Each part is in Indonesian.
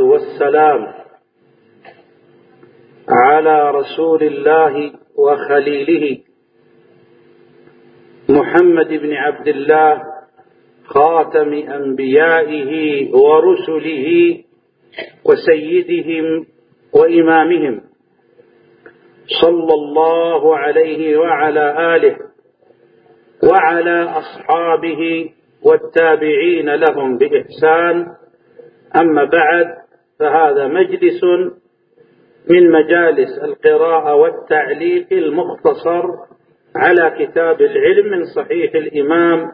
والسلام على رسول الله وخليله محمد بن عبد الله خاتم أنبيائه ورسله وسيدهم وإمامهم. صلى الله عليه وعلى آله وعلى أصحابه والتابعين لهم بإحسان. أما بعد فهذا مجلس من مجالس القراءة والتعليق المختصر على كتاب العلم من صحيح الإمام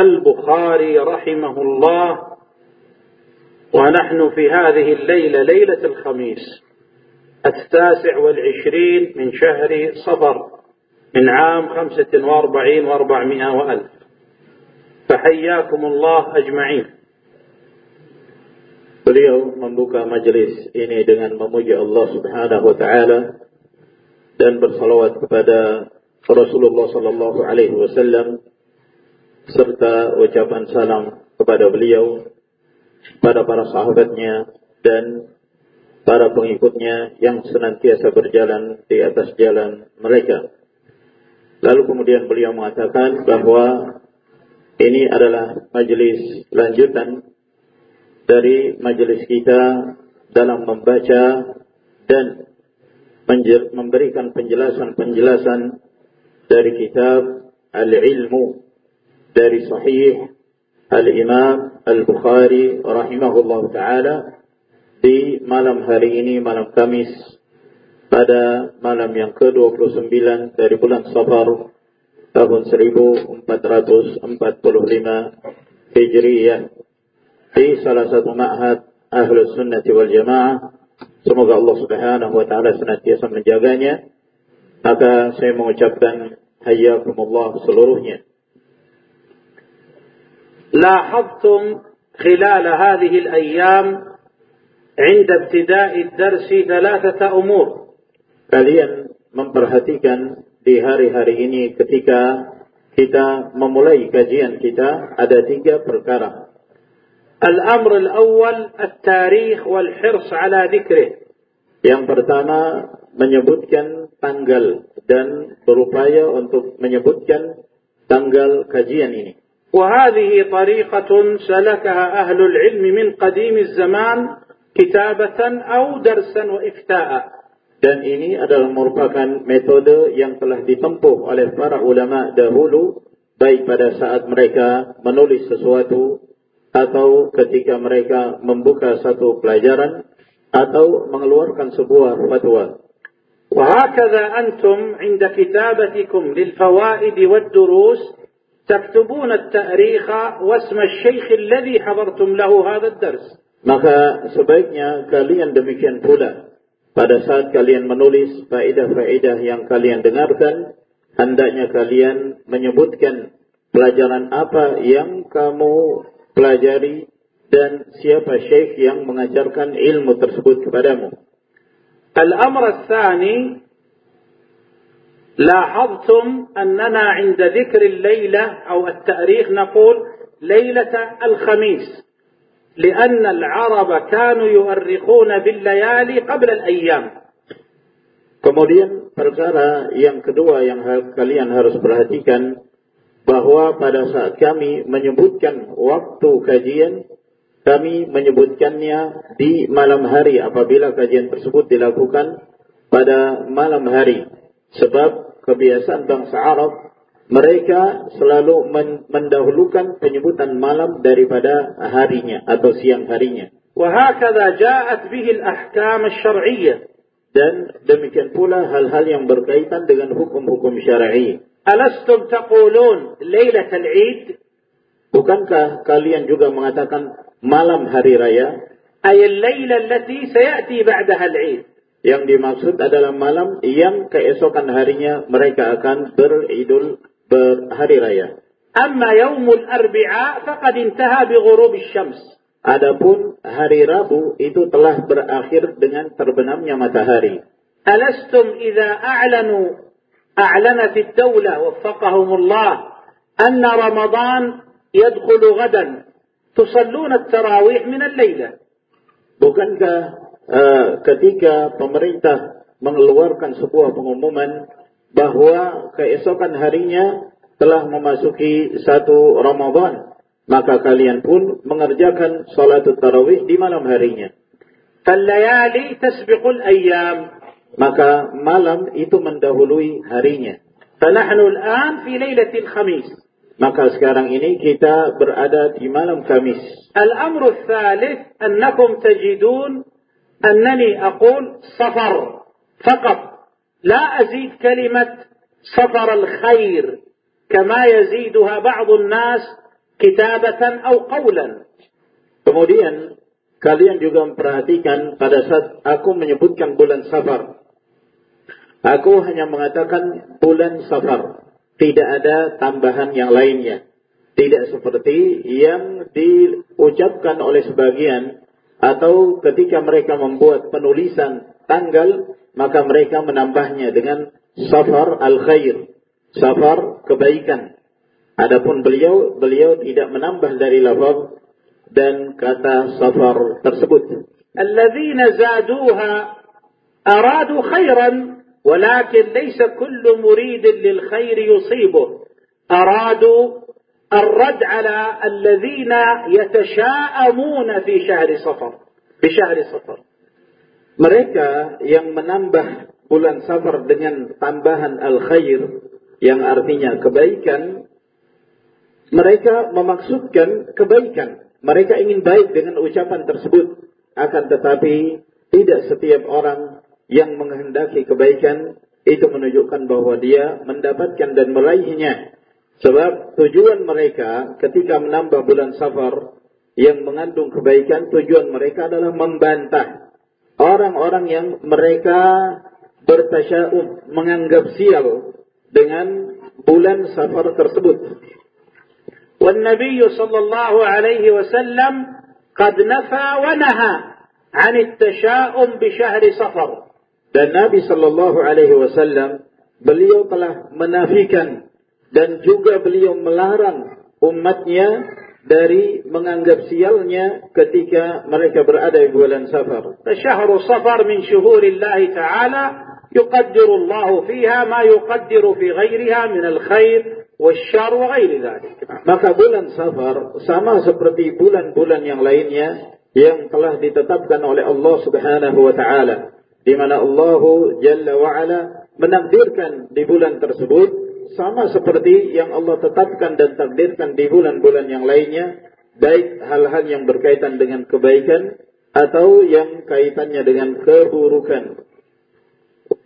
البخاري رحمه الله ونحن في هذه الليلة ليلة الخميس التاسع والعشرين من شهر صفر من عام خمسة وأربعين وأربعمائة وألف. فحياكم الله أجمعين. Beliau membuka majelis ini dengan memuji Allah Subhanahu wa taala dan bersalawat kepada Rasulullah sallallahu alaihi wasallam serta ucapan salam kepada beliau pada para sahabatnya dan para pengikutnya yang senantiasa berjalan di atas jalan mereka. Lalu kemudian beliau mengatakan bahwa ini adalah majelis lanjutan dari majelis kita dalam membaca dan memberikan penjelasan-penjelasan dari kitab Al-Ilmu dari Sahih Al-Imam Al-Bukhari rahimahullah taala di malam hari ini malam Kamis pada malam yang ke-29 dari bulan Safar tahun 1445 Hijriyah di salah satu ma'had Ahlus Sunnah wal Jamaah. Semoga Allah Subhanahu wa taala senantiasa menjaganya. Maka saya mengucapkan hayyakumullah seluruhnya. لاحظتم خلال هذه الأيام عند ابتداء الدرس ثلاثة أمور Kalian memperhatikan di hari-hari ini ketika kita memulai kajian kita ada tiga perkara. الأمر الأول التاريخ والحرص على ذكره Yang pertama menyebutkan tanggal dan berupaya untuk menyebutkan tanggal kajian ini. وهذه طريقة سلكها أهل العلم من قديم الزمان كتابة أو درسا وإفتاء Dan ini adalah merupakan metode yang telah ditempuh oleh para ulama dahulu baik pada saat mereka menulis sesuatu atau ketika mereka membuka satu pelajaran atau mengeluarkan sebuah fatwa. وهكذا أنتم عند كتابتكم للفوائد والدروس تكتبون التاريخ واسم الشيخ الذي حضرتم له هذا الدرس Maka sebaiknya kalian demikian pula. Pada saat kalian menulis faedah-faedah yang kalian dengarkan, hendaknya kalian menyebutkan pelajaran apa yang kamu pelajari dan siapa syekh yang mengajarkan ilmu tersebut kepadamu. الأمر الثاني لاحظتم أننا عند ذكر الليلة أو التاريخ نقول ليلة الخميس لأن العرب كانوا يؤرخون بالليالي قبل الأيام Kemudian perkara yang kedua yang kalian harus perhatikan bahwa pada saat kami menyebutkan waktu kajian, kami menyebutkannya di malam hari apabila kajian tersebut dilakukan pada malam hari. Sebab kebiasaan bangsa Arab, mereka selalu mendahulukan penyebutan malam daripada harinya atau siang harinya. وهكذا جاءت به الأحكام الشرعية Dan demikian pula hal-hal yang berkaitan dengan hukum-hukum syar'i. Alastum taqulun lailatal id? Bukankah kalian juga mengatakan malam hari raya? Ayal laila allati sayati ba'daha al-id. Yang dimaksud adalah malam yang keesokan harinya mereka akan beridul berhari raya. Amma yaumul arbi'a faqad intaha bi ghurubi syams. Adapun hari Rabu itu telah berakhir dengan terbenamnya matahari. Alastum idza a'lanu أعلنت الدولة وفقهم الله أن رمضان يدخل غدا تصلون التراويح من الليلة bukankah uh, ketika pemerintah mengeluarkan sebuah pengumuman bahwa keesokan harinya telah memasuki satu Ramadan, maka kalian pun mengerjakan salat tarawih di malam harinya. فالليالي تسبق الأيام Maka malam itu mendahului harinya. Fanahnu al-an fi lailatil khamis. Maka sekarang ini kita berada di malam Kamis. Al-amru thalith annakum tajidun annani aqul safar faqat. La azid kalimat safar al-khair kama yaziduha ba'd nas kitabatan aw qawlan. Kemudian kalian juga memperhatikan pada saat aku menyebutkan bulan Safar Aku hanya mengatakan bulan safar. Tidak ada tambahan yang lainnya. Tidak seperti yang diucapkan oleh sebagian atau ketika mereka membuat penulisan tanggal, maka mereka menambahnya dengan safar al-khair, safar kebaikan. Adapun beliau, beliau tidak menambah dari lafaz dan kata safar tersebut. Alladzina zaduha aradu khairan ولكن ليس كل مريد للخير يصيبه أرادوا الرد على الذين يتشاءمون في شهر صفر بشهر صفر Mereka yang menambah bulan safar dengan tambahan al-khair yang artinya kebaikan, mereka memaksudkan kebaikan. Mereka ingin baik dengan ucapan tersebut. Akan tetapi tidak setiap orang yang menghendaki kebaikan itu menunjukkan bahwa dia mendapatkan dan meraihnya. Sebab tujuan mereka ketika menambah bulan safar yang mengandung kebaikan, tujuan mereka adalah membantah orang-orang yang mereka bertasya'um, menganggap sial dengan bulan safar tersebut. والنبي صلى الله عليه وسلم قد نفى ونهى عن التشاؤم بشهر صفر dan Nabi Shallallahu Alaihi Wasallam beliau telah menafikan dan juga beliau melarang umatnya dari menganggap sialnya ketika mereka berada di bulan Safar. Syahrul Safar min syuhurillah taala yuqaddiru Allah fiha ma yuqaddiru fi ghairiha min al-khair wa ghairi dzalik. Maka bulan Safar sama seperti bulan-bulan yang lainnya yang telah ditetapkan oleh Allah Subhanahu wa taala di mana Allah Jalla wa ala menakdirkan di bulan tersebut sama seperti yang Allah tetapkan dan takdirkan di bulan-bulan yang lainnya baik hal-hal yang berkaitan dengan kebaikan atau yang kaitannya dengan keburukan.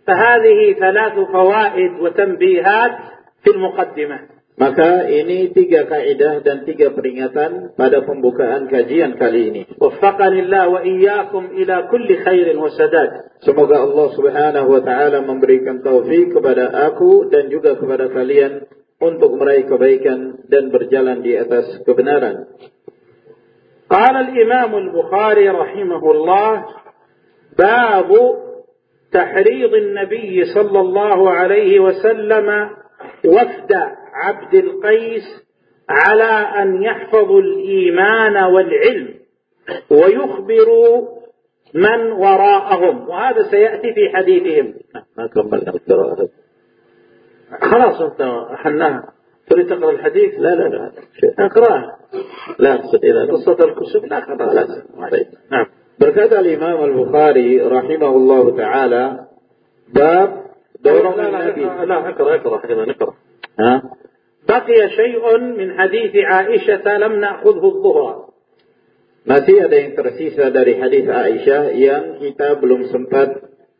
فهذه ثلاث فوائد وتنبيهات في المقدمة. maka ini tiga kaidah dan tiga peringatan pada pembukaan kajian kali ini. Wafakanillah wa iyyakum ila kulli khairin wa sadad. Semoga Allah Subhanahu wa taala memberikan taufik kepada aku dan juga kepada kalian untuk meraih kebaikan dan berjalan di atas kebenaran. Qala Imam al-Bukhari rahimahullah bab tahrid an-nabi sallallahu alaihi wasallam wafda عبد القيس على أن يحفظوا الإيمان والعلم ويخبروا من وراءهم. وهذا سيأتي في حديثهم. ما كملنا القراءة خلاص أنت حناها تريد تقرأ الحديث؟ لا لا لا. اقراه لا أقصد إلى قصة الكسوف؟ لا خلاص طيب. نعم. Berkata Imam Al-Bukhari rahimahullahu taala bab لا dorongan لا. لا, لا اقرأ أيضا اقرأ Ha? بقي شيء من حديث عائشة لم نأخذه الظهر Masih ada yang tersisa dari hadis Aisyah yang kita belum sempat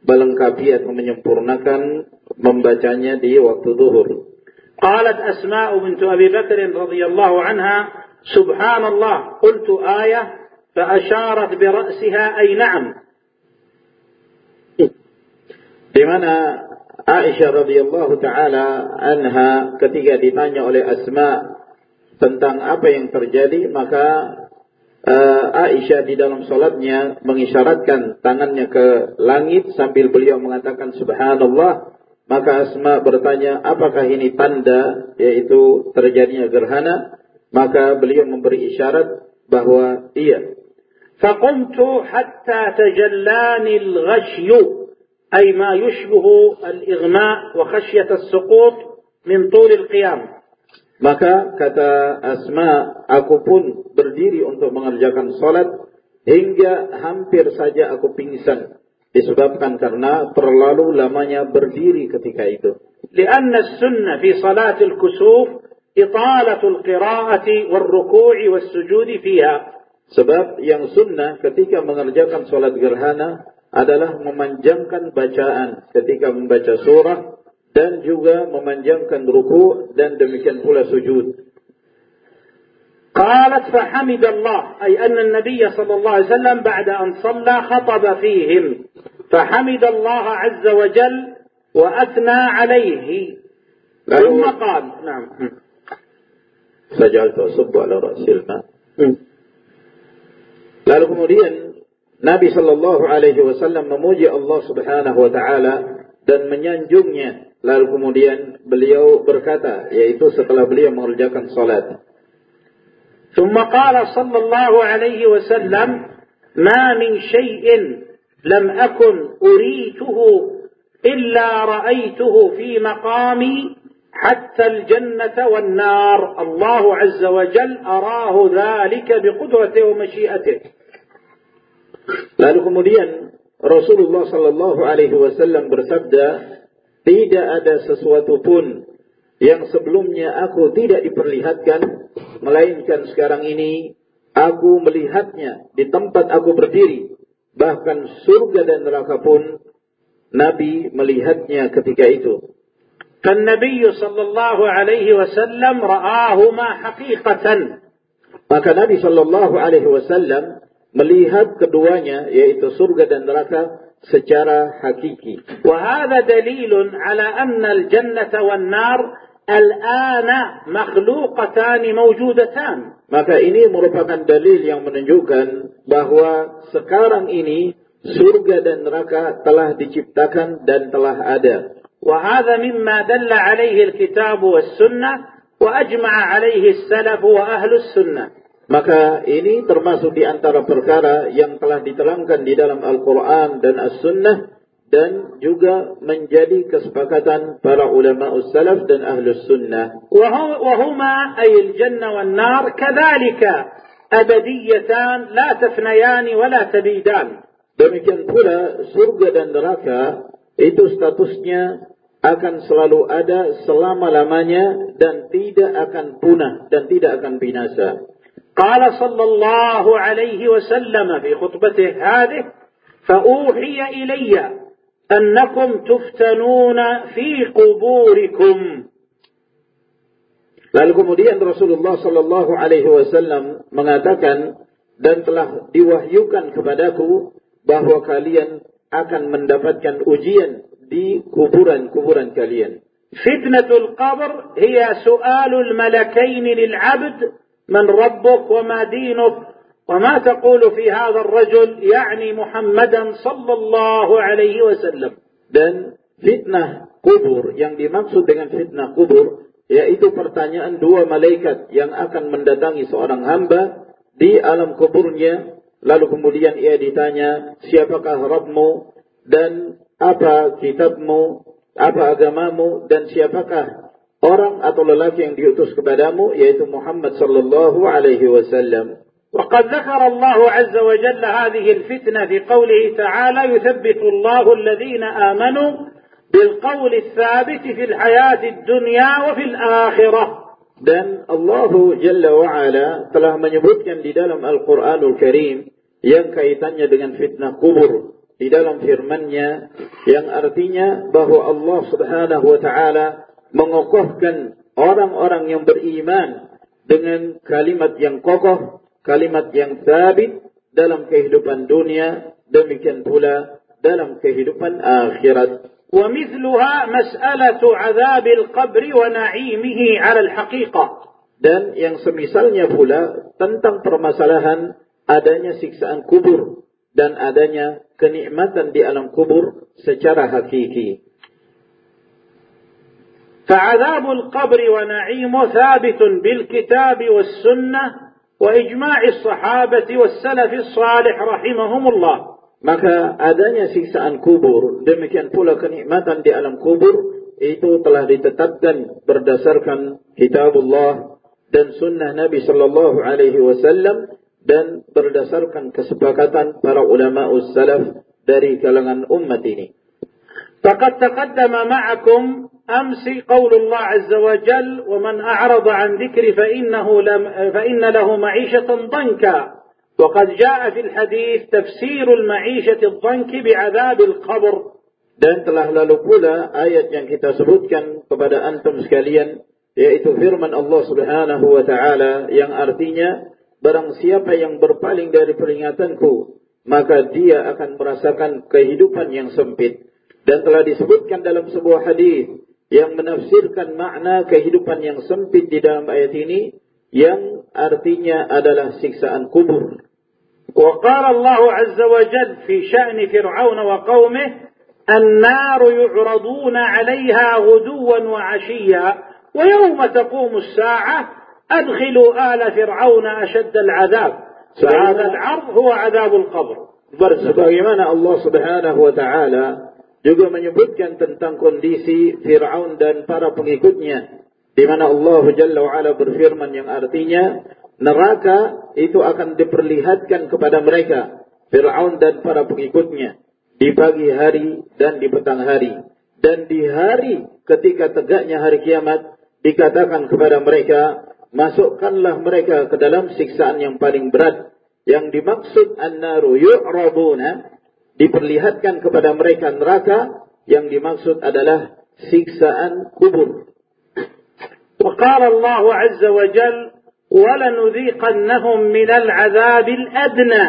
melengkapi atau menyempurnakan membacanya di waktu zuhur. قالت أسماء بنت أبي بكر رضي الله عنها سبحان الله قلت آية فأشارت برأسها أي نعم Di mana Aisyah radhiyallahu taala anha ketika ditanya oleh Asma tentang apa yang terjadi maka uh, Aisyah di dalam solatnya mengisyaratkan tangannya ke langit sambil beliau mengatakan subhanallah. Maka Asma bertanya apakah ini tanda yaitu terjadinya gerhana? Maka beliau memberi isyarat bahwa iya. Faqumtu hatta tajallani al أي ما يشبه الإغماء وخشية السقوط من طول القيام Maka kata Asma, aku pun berdiri untuk mengerjakan salat hingga hampir saja aku pingsan disebabkan karena terlalu lamanya berdiri ketika itu. لأن السنة في صلاة الكسوف إطالة القراءة والركوع والسجود فيها. Sebab yang sunnah ketika mengerjakan salat gerhana adalah memanjangkan bacaan ketika membaca surah dan juga memanjangkan ruku dan demikian pula sujud. قالت فحمد الله أي أن النبي صلى الله عليه وسلم بعد أن صلى خطب فيهم فحمد الله عز وجل وأثنى عليه ثم قال نعم سجلت وصب على رأس الماء Lalu kemudian Nabi Shallallahu Alaihi Wasallam memuji Allah Subhanahu Wa Taala dan menyanjungnya Lalu kemudian beliau berkata, yaitu setelah beliau mengerjakan salat. ثم قال صلى الله عليه وسلم ما من شيء لم أكن أريته إلا رأيته في مقامي حتى الجنة والنار الله عز وجل أراه ذلك بقدرته ومشيئته Lalu kemudian Rasulullah sallallahu alaihi wasallam bersabda, Tidak ada sesuatu pun yang sebelumnya aku tidak diperlihatkan, melainkan sekarang ini aku melihatnya di tempat aku berdiri. Bahkan surga dan neraka pun Nabi melihatnya ketika itu. فالنبي صلى الله عليه وسلم رآهما حقيقة maka Nabi sallallahu alaihi wasallam melihat keduanya yaitu surga dan neraka secara hakiki. وهذا دليل على أن الجنة والنار الآن مخلوقتان موجودتان. Maka ini merupakan dalil yang menunjukkan bahwa sekarang ini surga dan neraka telah diciptakan dan telah ada. وهذا مما دل عليه الكتاب والسنة وأجمع عليه السلف وأهل السنة. Maka ini termasuk di antara perkara yang telah diterangkan di dalam Al-Quran dan As-Sunnah dan juga menjadi kesepakatan para ulama salaf dan ahlu sunnah. Wahuma ayil jannah wal nar kadalika abadiyatan la tafnayan wa la tabidan. Demikian pula surga dan neraka itu statusnya akan selalu ada selama-lamanya dan tidak akan punah dan tidak akan binasa. قال صلى الله عليه وسلم في خطبته هذه فأوحي إلي أنكم تفتنون في قبوركم Lalu kemudian Rasulullah Sallallahu Alaihi Wasallam mengatakan dan telah diwahyukan kepadaku bahwa kalian akan mendapatkan ujian di kuburan-kuburan kalian. Fitnatul qabr hiya su'alul malakain lil 'abd من ربك وما دينك وما تقول في هذا الرجل يعني محمدا صلى الله عليه وسلم dan fitnah kubur yang dimaksud dengan fitnah kubur yaitu pertanyaan dua malaikat yang akan mendatangi seorang hamba di alam kuburnya lalu kemudian ia ditanya siapakah Rabbmu dan apa kitabmu apa agamamu dan siapakah orang atau lelaki yang diutus kepadamu yaitu Muhammad sallallahu alaihi wasallam. وقد ذكر الله عز وجل هذه الفتنة في قوله تعالى يثبت الله الذين آمنوا بالقول الثابت في الحياة الدنيا وفي الآخرة dan Allah Jalla wa'ala telah menyebutkan di dalam Al-Quranul Karim yang kaitannya dengan fitnah kubur di dalam firman-Nya yang artinya bahwa Allah Subhanahu wa taala mengokohkan orang-orang yang beriman dengan kalimat yang kokoh, kalimat yang sabit dalam kehidupan dunia, demikian pula dalam kehidupan akhirat. ومثلها مسألة عذاب القبر ونعيمه على الحقيقة. Dan yang semisalnya pula tentang permasalahan adanya siksaan kubur dan adanya kenikmatan di alam kubur secara hakiki. فعذاب القبر ونعيمه ثابت بالكتاب والسنة وإجماع الصحابة والسلف الصالح رحمهم الله maka adanya siksaan kubur demikian pula kenikmatan di alam kubur itu telah ditetapkan berdasarkan kitabullah dan sunnah Nabi sallallahu alaihi wasallam dan berdasarkan kesepakatan para ulama salaf dari kalangan umat ini. فقد تقدم معكم أمس قول الله عز وجل ومن أعرض عن ذكري فإنه لم فإن له معيشة ضنكا وقد جاء في الحديث تفسير المعيشة الضنك بعذاب القبر Dan telah lalu pula ayat yang kita sebutkan kepada antum sekalian yaitu firman Allah Subhanahu wa taala yang artinya barang siapa yang berpaling dari peringatanku maka dia akan merasakan kehidupan yang sempit dan telah disebutkan dalam sebuah hadis yang menafsirkan makna kehidupan yang sempit di dalam ayat ini yang artinya adalah siksaan kubur. وقال الله عز وجل في شأن فرعون وقومه النار يعرضون عليها غدوا وعشيا ويوم تقوم الساعة أدخلوا آل فرعون أشد العذاب فهذا العرض هو عذاب القبر Sebagaimana Allah subhanahu wa ta'ala juga menyebutkan tentang kondisi Fir'aun dan para pengikutnya. Di mana Allah Jalla wa'ala berfirman yang artinya, neraka itu akan diperlihatkan kepada mereka. Fir'aun dan para pengikutnya di pagi hari dan di petang hari. Dan di hari ketika tegaknya hari kiamat dikatakan kepada mereka, masukkanlah mereka ke dalam siksaan yang paling berat. Yang dimaksud an-naru yu'raduna diperlihatkan kepada mereka neraka yang dimaksud adalah siksaan kubur. وقال الله عز وجل ولنذيقنهم من العذاب الأدنى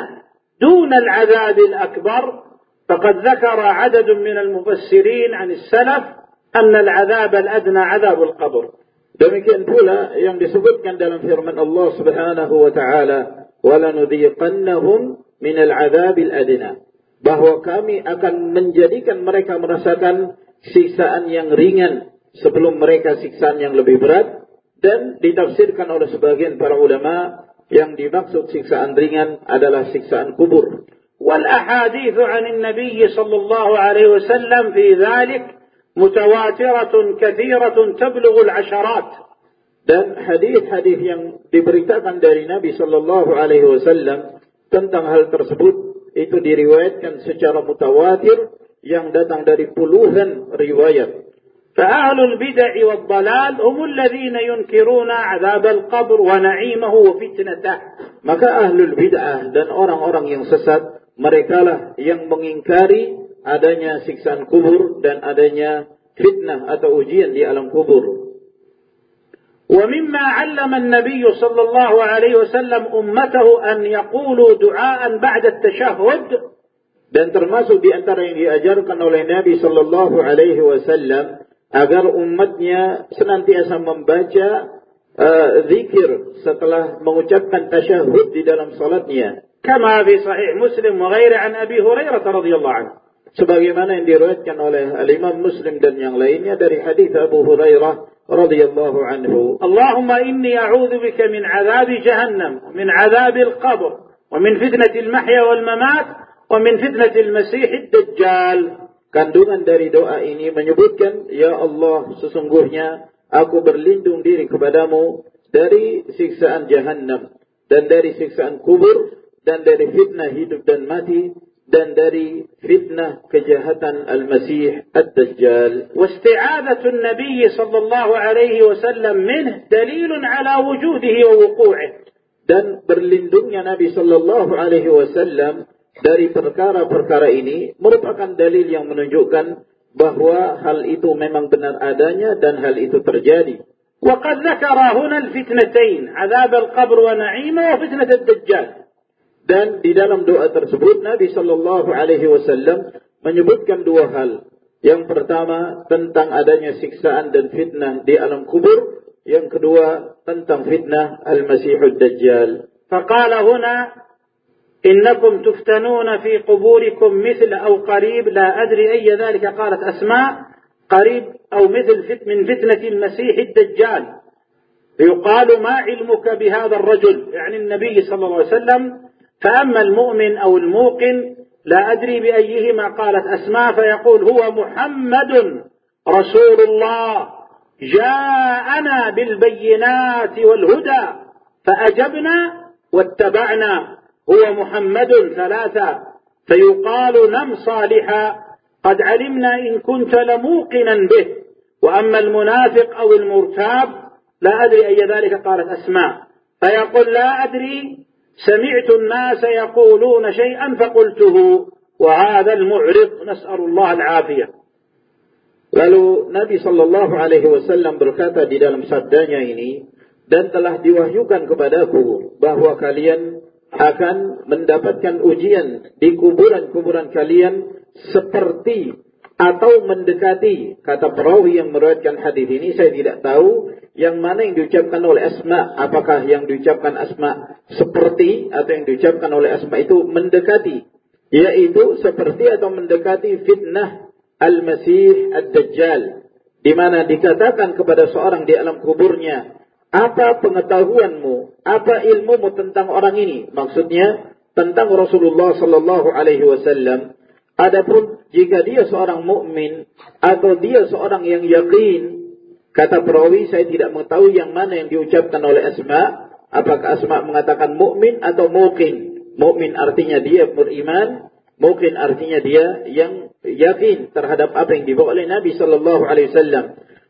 دون العذاب الأكبر فقد ذكر عدد من المفسرين عن السلف أن العذاب الأدنى عذاب القبر Demikian pula yang disebutkan dalam firman Allah Subhanahu wa taala, "Walanudhiqannahum minal 'adzabil adna." bahwa kami akan menjadikan mereka merasakan siksaan yang ringan sebelum mereka siksaan yang lebih berat dan ditafsirkan oleh sebagian para ulama yang dimaksud siksaan ringan adalah siksaan kubur. Wal ahadith 'anil Nabi sallallahu alaihi wasallam fi dzalik mutawatiratun katsiratun tablughu al-'asharat. Dan hadis-hadis yang diberitakan dari Nabi sallallahu alaihi wasallam tentang hal tersebut itu diriwayatkan secara mutawatir yang datang dari puluhan riwayat. فأهل البدع والضلال هم الذين ينكرون عذاب القبر ونعيمه وفتنته. Maka ahlul bid'ah dan orang-orang yang sesat mereka lah yang mengingkari adanya siksaan kubur dan adanya fitnah atau ujian di alam kubur. ومما علم النبي صلى الله عليه وسلم أمته أن يقولوا دعاء بعد التشهد dan termasuk di antara yang diajarkan oleh Nabi sallallahu alaihi wasallam agar umatnya senantiasa membaca uh, zikir setelah mengucapkan tasyahud di dalam salatnya. كما في صحيح مسلم وغيره عن أبي هريرة رضي الله عنه sebagaimana yang diriwayatkan oleh al-Imam Muslim dan yang lainnya dari hadis Abu Hurairah radhiyallahu anhu. Allahumma inni a'udzu bika min 'adzabi jahannam, min 'adzabi al-qabr, wa min fitnati al-mahya wal mamat, wa min fitnati al-masih ad-dajjal. Kandungan dari doa ini menyebutkan, Ya Allah, sesungguhnya aku berlindung diri kepadamu dari siksaan jahannam dan dari siksaan kubur dan dari fitnah hidup dan mati dan dari fitnah kejahatan Al-Masih Ad-Dajjal. واستعاذة النبي صلى الله عليه وسلم منه دليل على وجوده ووقوعه. Dan berlindungnya Nabi sallallahu alaihi wasallam dari perkara-perkara ini merupakan dalil yang menunjukkan bahwa hal itu memang benar adanya dan hal itu terjadi. وقد ذكر هنا الفتنتين عذاب القبر ونعيمه وفتنة الدجال. Dan di dalam doa tersebut Nabi Shallallahu Alaihi Wasallam menyebutkan dua hal. Yang pertama tentang adanya siksaan dan fitnah di alam kubur. Yang kedua tentang fitnah Al-Masihud Dajjal. فقال هنا إنكم تفتنون في قبوركم مثل أو قريب لا أدري أي ذلك قالت أسماء قريب أو مثل من فتنة المسيح الدجال يقال ما علمك بهذا الرجل يعني النبي صلى الله عليه وسلم فأما المؤمن أو الموقن لا أدري بأيهما قالت أسماء فيقول هو محمد رسول الله. جاءنا بالبينات والهدى فأجبنا واتبعنا. هو محمد ثلاثة. فيقال نم صالحا قد علمنا إن كنت لموقنا به. وأما المنافق أو المرتاب لا أدري أي ذلك قالت أسماء. فيقول لا أدري سمعت الناس يقولون شيئا فقلته وهذا المعرض نسأل الله العافية Lalu Nabi Shallallahu Alaihi Wasallam berkata di dalam sabdanya ini, dan telah diwahyukan kepadaku bahwa kalian akan mendapatkan ujian di kuburan-kuburan kalian seperti atau mendekati kata perawi yang meriwayatkan hadis ini saya tidak tahu yang mana yang diucapkan oleh Asma apakah yang diucapkan Asma seperti atau yang diucapkan oleh Asma itu mendekati? Yaitu seperti atau mendekati fitnah Al-Masih Ad-Dajjal. Di mana dikatakan kepada seorang di alam kuburnya apa pengetahuanmu? Apa ilmumu tentang orang ini? Maksudnya tentang Rasulullah sallallahu alaihi wasallam. Adapun jika dia seorang mukmin atau dia seorang yang yakin kata perawi saya tidak mengetahui yang mana yang diucapkan oleh Asma apakah Asma mengatakan mukmin atau mungkin mukmin artinya dia beriman mungkin artinya dia yang yakin terhadap apa yang dibawa oleh Nabi sallallahu alaihi wasallam.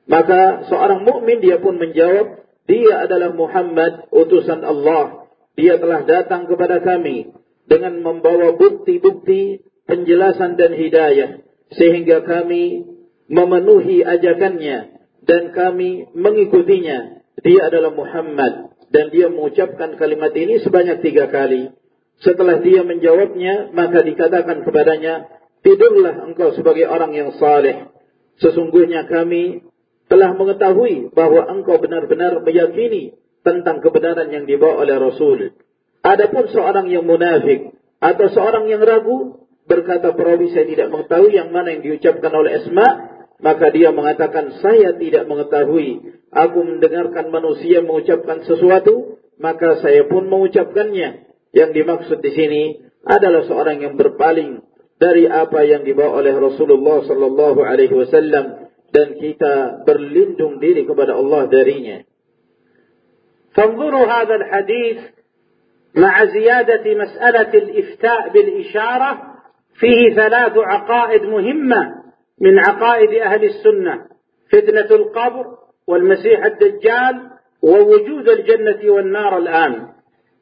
Maka seorang mukmin dia pun menjawab, dia adalah Muhammad utusan Allah. Dia telah datang kepada kami dengan membawa bukti-bukti penjelasan dan hidayah sehingga kami memenuhi ajakannya dan kami mengikutinya. Dia adalah Muhammad dan dia mengucapkan kalimat ini sebanyak tiga kali. Setelah dia menjawabnya, maka dikatakan kepadanya, tidurlah engkau sebagai orang yang saleh. Sesungguhnya kami telah mengetahui bahwa engkau benar-benar meyakini tentang kebenaran yang dibawa oleh Rasul. Adapun seorang yang munafik atau seorang yang ragu berkata perawi saya tidak mengetahui yang mana yang diucapkan oleh Esma, maka dia mengatakan, saya tidak mengetahui. Aku mendengarkan manusia mengucapkan sesuatu, maka saya pun mengucapkannya. Yang dimaksud di sini adalah seorang yang berpaling dari apa yang dibawa oleh Rasulullah sallallahu alaihi wasallam dan kita berlindung diri kepada Allah darinya. Fanzuru hadha al-hadis ma'a ziyadati mas'alat al-ifta' bil isyarah fihi من عقائد أهل السنة فتنة القبر والمسيح الدجال ووجود الجنة والنار الآن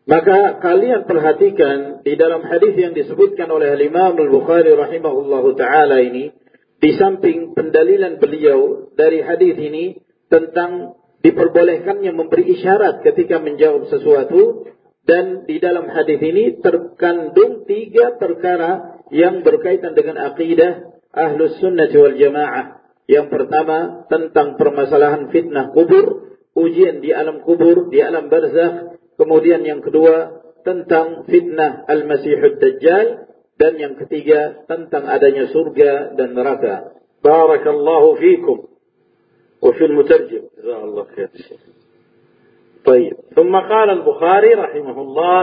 Maka kalian perhatikan di dalam hadis yang disebutkan oleh Imam Al-Bukhari rahimahullahu taala ini di samping pendalilan beliau dari hadis ini tentang diperbolehkannya memberi isyarat ketika menjawab sesuatu dan di dalam hadis ini terkandung tiga perkara yang berkaitan dengan akidah ahlus sunnah wal jamaah. Yang pertama tentang permasalahan fitnah kubur, ujian di alam kubur, di alam barzakh, Kemudian yang kedua tentang fitnah Al-Masihud Dajjal dan yang ketiga tentang adanya surga dan neraka. Barakallahu fikum. وفي المترجم جزاه الله خير طيب ثم قال البخاري رحمه الله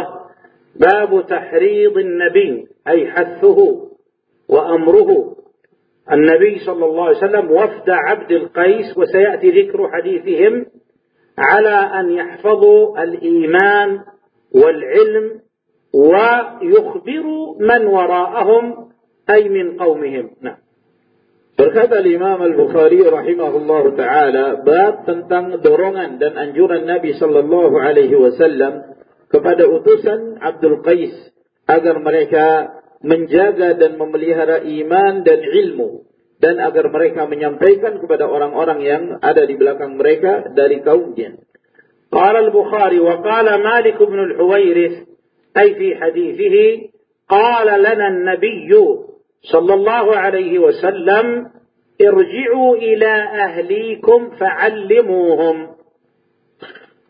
باب تحريض النبي أي حثه وأمره النبي صلى الله عليه وسلم وفد عبد القيس وسيأتي ذكر حديثهم على أن يحفظوا الإيمان والعلم ويخبروا من وراءهم أي من قومهم. نعم. Berkata الإمام البخاري رحمه الله تعالى باب tentang dorongan dan النبي صلى الله عليه وسلم فبدأ utusan عبد القيس agar mereka menjaga dan memelihara iman dan ilmu dan agar mereka menyampaikan kepada orang-orang yang ada di belakang mereka dari kaumnya. قال البخاري وقال مالك بن الحويرث أي في حديثه قال لنا النبي صلى الله عليه وسلم ارجعوا إلى أهليكم فعلموهم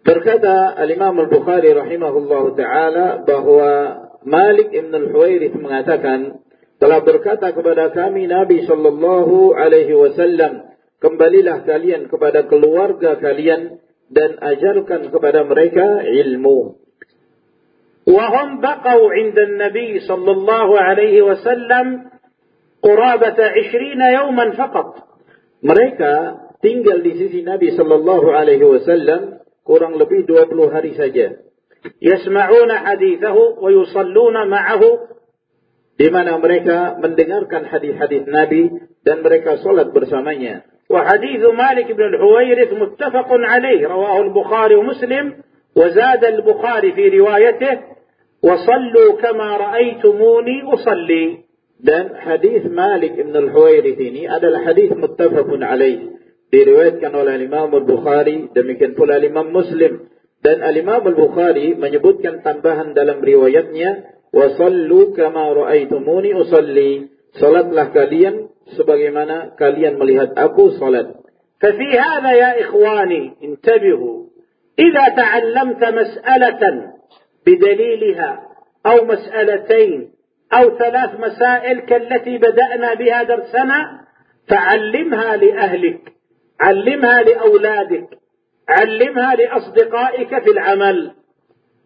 Berkata Al-Imam Al-Bukhari rahimahullah ta'ala bahwa Malik Ibn Al-Huwairith mengatakan telah berkata kepada kami Nabi sallallahu alaihi wasallam, kembalilah kalian kepada keluarga kalian dan ajarkan kepada mereka ilmu. وهم بقوا عند النبي صلى الله عليه وسلم قرابة عشرين يوما فقط mereka tinggal di sisi Nabi sallallahu alaihi wasallam kurang lebih 20 hari saja يسمعون hadithahu wa yusalluna ma'ahu di mana mereka mendengarkan hadis-hadis Nabi dan mereka salat bersamanya. Wa hadithu Malik bin Al-Huwairith muttafaqun alaih rawahu Al-Bukhari wa Muslim wa zada Al-Bukhari fi riwayatih wa sallu kama ra'aytumuni usalli. Dan hadis Malik bin Al-Huwairith ini adalah hadis muttafaqun alaih diriwayatkan oleh Imam Al-Bukhari demikian pula Imam Muslim dan Imam Al-Bukhari menyebutkan tambahan dalam riwayatnya wa sallu kama raaitumuni usalli salatlah kalian sebagaimana kalian melihat aku salat ففي هذا يا إخواني انتبهوا إذا تعلمت مسألة بدليلها أو مسألتين أو ثلاث مسائل كالتي بدأنا بها درسنا فعلمها لأهلك علمها لأولادك alimha li asdiqaika fil amal.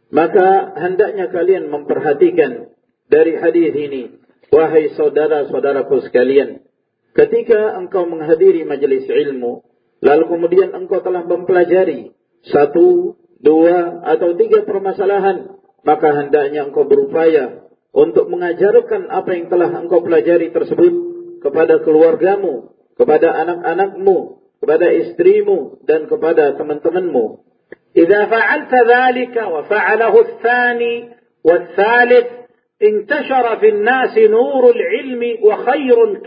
Maka hendaknya kalian memperhatikan dari hadis ini, wahai saudara-saudaraku sekalian, ketika engkau menghadiri majelis ilmu, lalu kemudian engkau telah mempelajari satu, dua, atau tiga permasalahan, maka hendaknya engkau berupaya untuk mengajarkan apa yang telah engkau pelajari tersebut kepada keluargamu, kepada anak-anakmu, kepada istrimu dan kepada teman-temanmu. Jika fa'alta dzalika wa fa'alahu ats-tsani wath-tsalits intashara fil nasi nurul ilmi wa khairun.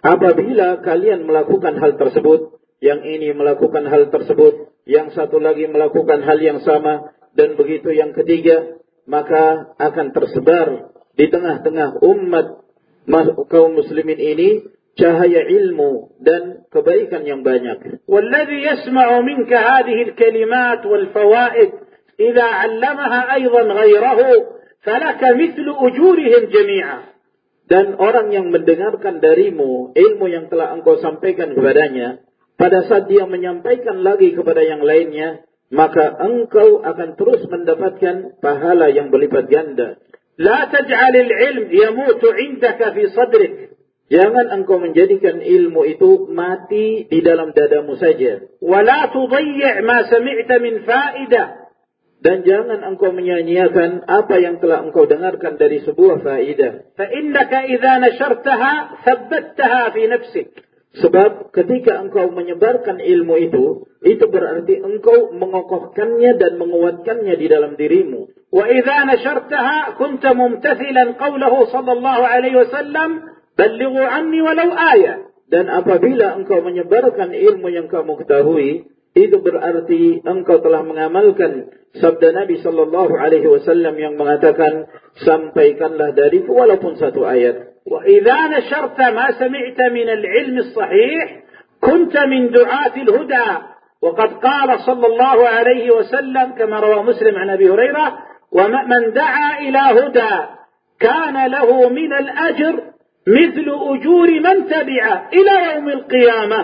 Apabila kalian melakukan hal tersebut, yang ini melakukan hal tersebut, yang satu lagi melakukan hal yang sama, dan begitu yang ketiga, maka akan tersebar di tengah-tengah umat kaum muslimin ini cahaya ilmu dan kebaikan yang banyak. والذي يسمع منك هذه الكلمات والفوائد إذا علمها أيضا غيره فلك مثل أجورهم جميعا Dan orang yang mendengarkan darimu ilmu yang telah engkau sampaikan kepadanya, pada saat dia menyampaikan lagi kepada yang lainnya, maka engkau akan terus mendapatkan pahala yang berlipat ganda. لا تجعل العلم يموت عندك في صدرك Jangan engkau menjadikan ilmu itu mati di dalam dadamu saja. Wala ma sami'ta min fa'idah. Dan jangan engkau menyanyiakan apa yang telah engkau dengarkan dari sebuah faidah. Fa innaka idza thabbattaha fi nafsik. Sebab ketika engkau menyebarkan ilmu itu, itu berarti engkau mengokohkannya dan menguatkannya di dalam dirimu. Wa idza nashartaha kunta mumtathilan qawlahu sallallahu alaihi wasallam بلغوا عني ولو آية Dan apabila engkau menyebarkan ilmu yang kamu ketahui, itu berarti engkau telah mengamalkan sabda Nabi sallallahu alaihi wasallam yang mengatakan sampaikanlah dariku walaupun satu ayat. وإذا نشرت ما سمعت من العلم الصحيح كنت من دعاة الهدى وقد قال صلى الله عليه وسلم كما روى مسلم عن أبي هريرة ومن دعا إلى هدى كان له من الأجر مثل أجور من تبعه إلى يوم القيامة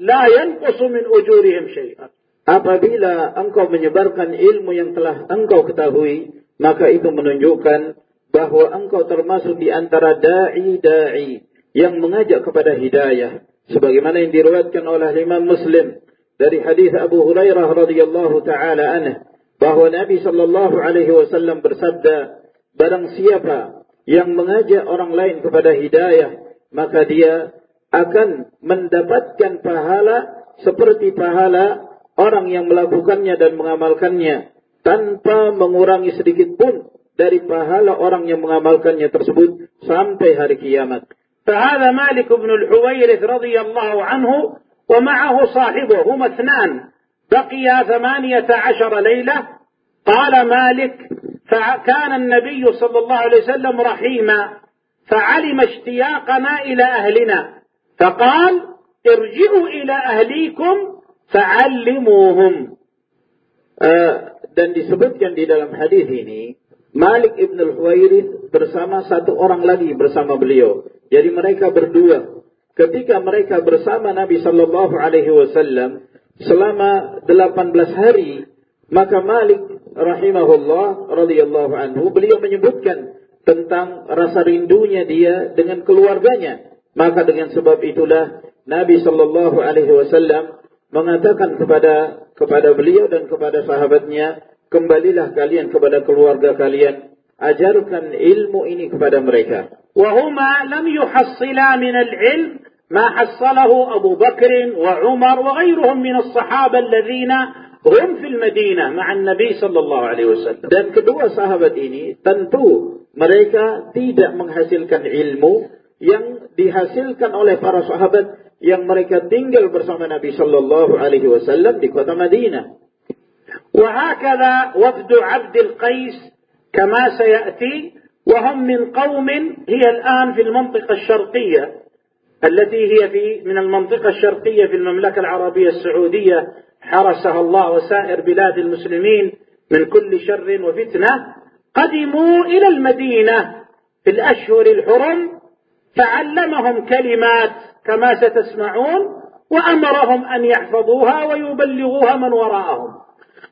لا ينقص من أجورهم شيئا Apabila engkau menyebarkan ilmu yang telah engkau ketahui, maka itu menunjukkan bahwa engkau termasuk di antara da'i-da'i yang mengajak kepada hidayah. Sebagaimana yang diriwayatkan oleh Imam Muslim dari hadis Abu Hurairah radhiyallahu taala anhu bahwa Nabi sallallahu alaihi wasallam bersabda, barang siapa yang mengajak orang lain kepada hidayah, maka dia akan mendapatkan pahala seperti pahala orang yang melakukannya dan mengamalkannya tanpa mengurangi sedikit pun dari pahala orang yang mengamalkannya tersebut sampai hari kiamat. فهذا مالك بن الحويرث رضي الله عنه ومعه صاحبه هما اثنان بقيا ثمانية عشر ليلة قال مالك فكان النبي صلى الله عليه وسلم رحيما فعلم اشتياقنا إلى أهلنا فقال ارجعوا إلى أهليكم فعلموهم Uh, dan disebutkan di dalam hadis ini Malik ibn al-Huwairith bersama satu orang lagi bersama beliau. Jadi mereka berdua. Ketika mereka bersama Nabi sallallahu alaihi wasallam selama 18 hari, maka Malik rahimahullah radhiyallahu anhu beliau menyebutkan tentang rasa rindunya dia dengan keluarganya. Maka dengan sebab itulah Nabi sallallahu alaihi wasallam mengatakan kepada kepada beliau dan kepada sahabatnya kembalilah kalian kepada keluarga kalian. Ajarkan ilmu ini kepada mereka. Wa huma lam yuhassila min al-ilm ma hassalahu Abu Bakr wa Umar wa ghairuhum min as-sahaba alladhina هم في المدينة مع النبي صلى الله عليه وسلم dan kedua sahabat ini tentu mereka tidak menghasilkan ilmu yang dihasilkan oleh para sahabat yang mereka tinggal bersama Nabi sallallahu alaihi wasallam di kota Madinah. وهكذا وفد عبد القيس كما سيأتي وهم من قوم هي الآن في المنطقة الشرقية التي هي في من المنطقة الشرقية في المملكة العربية السعودية حرسها الله وسائر بلاد المسلمين من كل شر وفتنة قدموا إلى المدينة في الأشهر الحرم فعلمهم كلمات كما ستسمعون وأمرهم أن يحفظوها ويبلغوها من وراءهم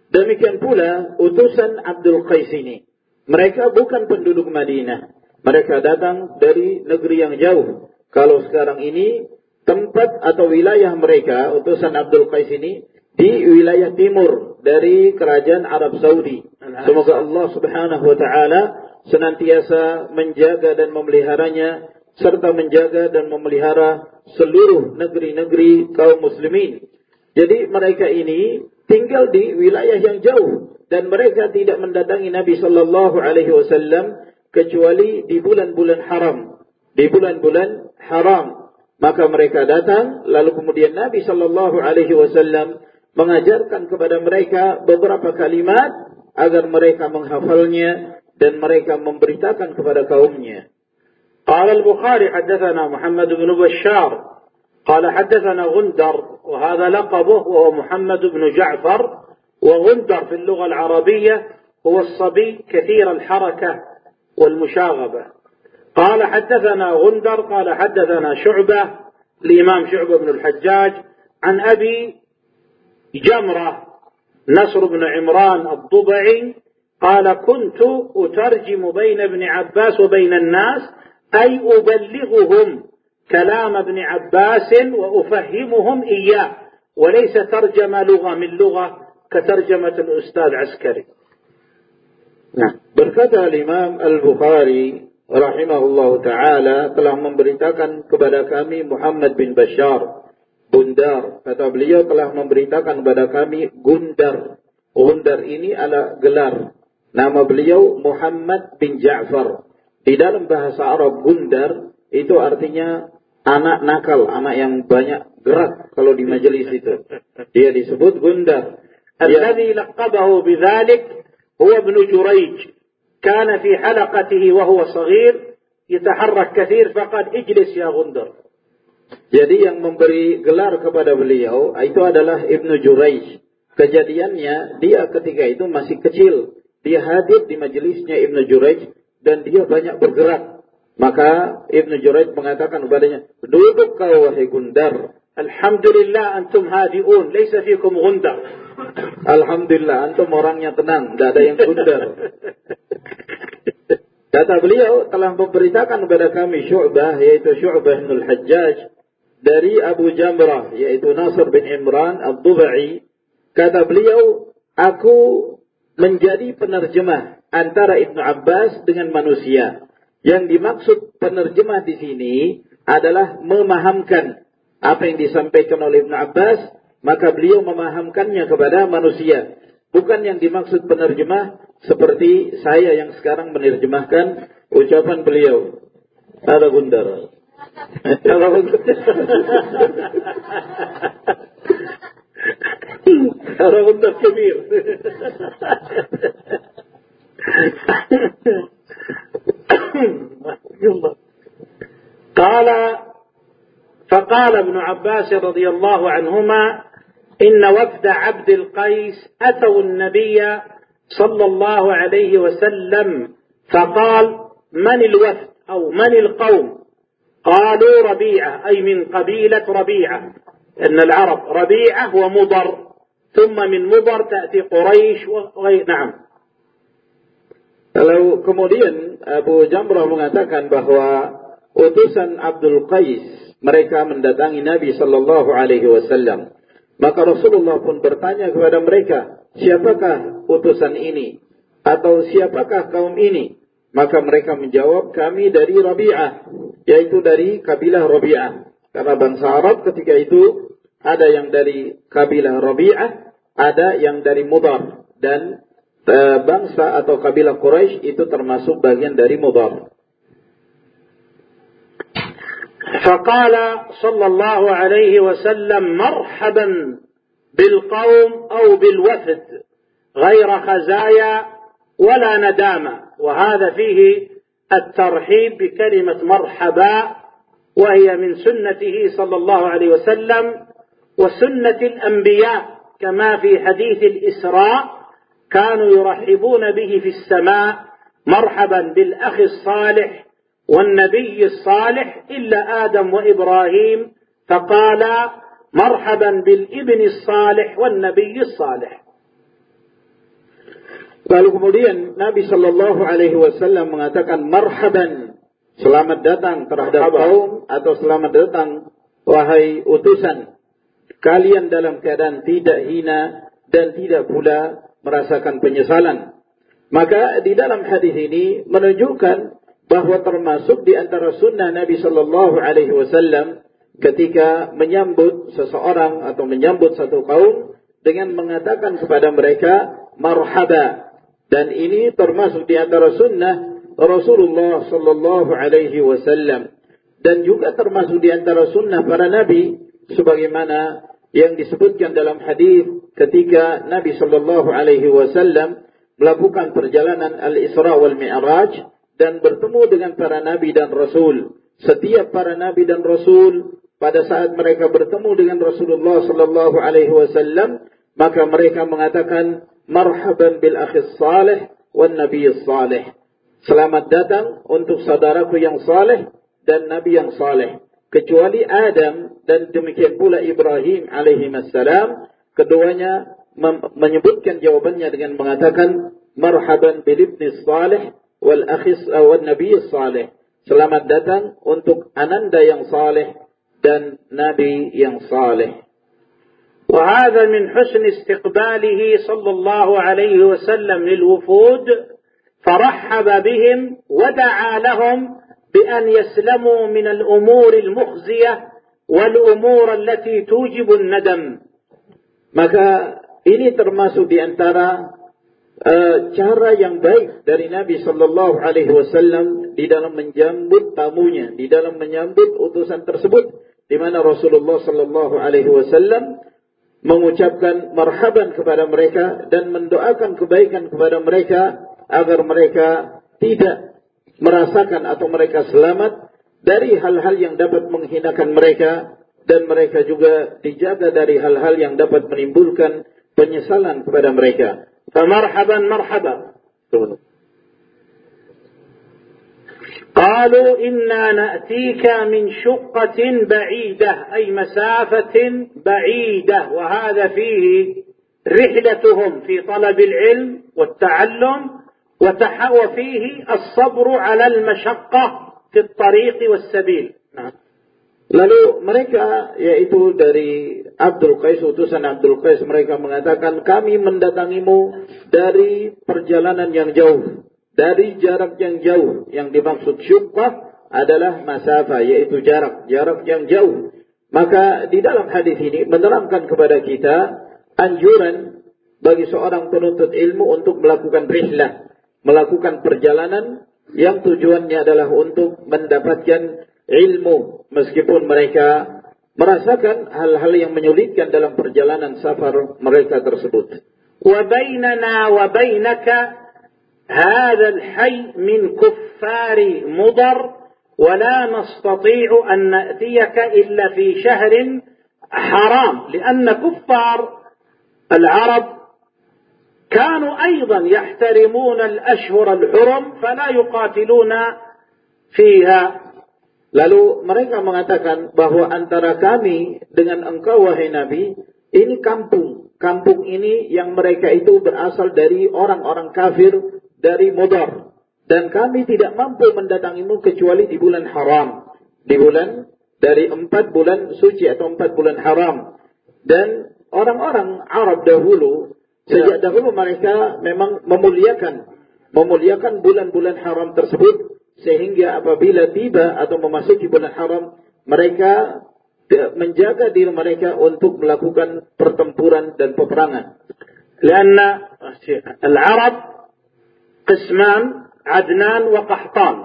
Demikian pula utusan Abdul Qais ini. Mereka bukan penduduk Madinah. Mereka datang dari negeri yang jauh. Kalau sekarang ini tempat atau wilayah mereka, utusan Abdul Qais ini di wilayah timur dari kerajaan Arab Saudi. Semoga Allah Subhanahu wa taala senantiasa menjaga dan memeliharanya serta menjaga dan memelihara seluruh negeri-negeri kaum muslimin. Jadi mereka ini tinggal di wilayah yang jauh dan mereka tidak mendatangi Nabi sallallahu alaihi wasallam kecuali di bulan-bulan haram. Di bulan-bulan haram maka mereka datang lalu kemudian Nabi sallallahu alaihi wasallam mengajarkan kepada mereka beberapa kalimat agar mereka menghafalnya dan mereka memberitakan kepada kaumnya. قال البخاري حدثنا محمد بن بشار قال حدثنا غندر وهذا لقبه وهو محمد بن جعفر وغندر في اللغة العربية هو الصبي كثير الحركة والمشاغبة قال حدثنا غندر قال حدثنا شعبة الإمام شعبة بن الحجاج عن أبي جمرة. نصر بن عمران الضبعي قال كنت أترجم بين ابن عباس وبين الناس أي أبلغهم كلام ابن عباس وأفهمهم إياه وليس ترجمة لغة من لغة كترجمة الأستاذ عسكري. Nah, berkata Imam Al-Bukhari rahimahullahu taala telah memberitakan kepada kami Muhammad bin Bashar Bundar. Kata beliau telah memberitakan kepada kami Gundar. Gundar ini adalah gelar. Nama beliau Muhammad bin Ja'far. Di dalam bahasa Arab Gundar itu artinya anak nakal, anak yang banyak gerak kalau di majelis itu. Dia disebut Gundar. الذي لقبه بذلك هو ابن جريج كان في حلقته وهو صغير يتحرك كثير فقال اجلس يا غندر Jadi yang memberi gelar kepada beliau ah, itu adalah Ibnu Jurayj. Kejadiannya dia ketika itu masih kecil. Dia hadir di majelisnya Ibnu Jurayj dan dia banyak bergerak. Maka Ibnu Jurayj mengatakan kepadanya, "Duduk kau wahai Gundar. Alhamdulillah antum hadiun, laisa fikum gundar." Alhamdulillah antum orangnya tenang, tidak ada yang gundar. Kata beliau telah memberitakan kepada kami Syu'bah yaitu Syu'bah bin Al-Hajjaj dari Abu Jamrah, yaitu Nasr bin Imran Al-Dubai. Kata beliau, aku menjadi penerjemah antara Ibnu Abbas dengan manusia. Yang dimaksud penerjemah di sini adalah memahamkan apa yang disampaikan oleh Ibnu Abbas, maka beliau memahamkannya kepada manusia. Bukan yang dimaksud penerjemah seperti saya yang sekarang menerjemahkan ucapan beliau. Ada gundar. Gundar kebir. قال فقال ابن عباس رضي الله عنهما إن وفد عبد القيس أتوا النبي صلى الله عليه وسلم فقال من الوفد أو من القوم قالوا ربيعة أي من قبيلة ربيعة أن العرب ربيعة ومضر ثم من مضر تأتي قريش وغير نعم Kalau kemudian Abu Jamrah mengatakan bahwa utusan Abdul Qais mereka mendatangi Nabi sallallahu alaihi wasallam. Maka Rasulullah pun bertanya kepada mereka, siapakah utusan ini? Atau siapakah kaum ini? Maka mereka menjawab, kami dari Rabi'ah, yaitu dari kabilah Rabi'ah. Karena bangsa Arab ketika itu ada yang dari kabilah Rabi'ah, ada yang dari Mudar. Dan e, bangsa atau kabilah Quraisy itu termasuk bagian dari Mudar. فقال صلى الله عليه وسلم مرحبا بالقوم أو بالوفد غير خزايا ولا ندامة وهذا فيه الترحيب بكلمة مرحبا وهي من سنته صلى الله عليه وسلم وسنة الأنبياء كما في حديث الإسراء كانوا يرحبون به في السماء مرحبا بالأخ الصالح والنبي الصالح إلا آدم وإبراهيم فقال مرحبا بالابن الصالح والنبي الصالح. Lalu kemudian Nabi Shallallahu Alaihi Wasallam mengatakan marhaban, selamat datang terhadap kaum atau selamat datang wahai utusan. Kalian dalam keadaan tidak hina dan tidak pula merasakan penyesalan. Maka di dalam hadis ini menunjukkan bahwa termasuk di antara sunnah Nabi Shallallahu Alaihi Wasallam ketika menyambut seseorang atau menyambut satu kaum dengan mengatakan kepada mereka marhaba dan ini termasuk di antara sunnah Rasulullah sallallahu alaihi wasallam dan juga termasuk di antara sunnah para nabi sebagaimana yang disebutkan dalam hadis ketika Nabi sallallahu alaihi wasallam melakukan perjalanan Al-Isra wal Mi'raj dan bertemu dengan para nabi dan rasul. Setiap para nabi dan rasul pada saat mereka bertemu dengan Rasulullah sallallahu alaihi wasallam maka mereka mengatakan marhaban bil akhis salih wan nabi salih. Selamat datang untuk saudaraku yang saleh dan nabi yang saleh. Kecuali Adam dan demikian pula Ibrahim alaihi salam, keduanya menyebutkan jawabannya dengan mengatakan marhaban bil ibni salih wal akhis wan nabi salih. Selamat datang untuk ananda yang saleh dan nabi yang saleh. وهذا من حسن استقباله صلى الله عليه وسلم للوفود فرحب بهم ودعا لهم بأن يسلموا من الأمور المخزية والأمور التي توجب الندم maka ini termasuk di antara uh, cara yang baik dari Nabi Sallallahu Alaihi Wasallam di dalam menyambut tamunya, di dalam menyambut utusan tersebut, di mana Rasulullah Sallallahu Alaihi Wasallam mengucapkan marhaban kepada mereka dan mendoakan kebaikan kepada mereka agar mereka tidak merasakan atau mereka selamat dari hal-hal yang dapat menghinakan mereka dan mereka juga dijaga dari hal-hal yang dapat menimbulkan penyesalan kepada mereka. Famarhaban marhaban. قالوا إنا نأتيك من شقة بعيدة أي مسافة بعيدة وهذا فيه رحلتهم في طلب العلم والتعلم وفيه الصبر على المشقة في الطريق والسبيل نعم. Lalu mereka yaitu dari Abdul Qais utusan Abdul Qais mereka mengatakan kami mendatangimu dari perjalanan yang jauh dari jarak yang jauh yang dimaksud syuqqah adalah masafa yaitu jarak jarak yang jauh maka di dalam hadis ini menerangkan kepada kita anjuran bagi seorang penuntut ilmu untuk melakukan rihlah melakukan perjalanan yang tujuannya adalah untuk mendapatkan ilmu meskipun mereka merasakan hal-hal yang menyulitkan dalam perjalanan safar mereka tersebut. Wa bainana wa bainaka هذا الحي من كفار مضر ولا نستطيع أن نأتيك إلا في شهر حرام لأن كفار العرب كانوا أيضا يحترمون الأشهر الحرم فلا يقاتلون فيها Lalu mereka mengatakan bahwa antara kami dengan engkau wahai Nabi ini kampung kampung ini yang mereka itu berasal dari orang-orang kafir dari Mudar. Dan kami tidak mampu mendatangimu kecuali di bulan haram. Di bulan dari empat bulan suci atau empat bulan haram. Dan orang-orang Arab dahulu, sejak dahulu mereka memang memuliakan memuliakan bulan-bulan haram tersebut sehingga apabila tiba atau memasuki bulan haram mereka menjaga diri mereka untuk melakukan pertempuran dan peperangan. Karena Al-Arab Qisman, Adnan, wa Qahtan.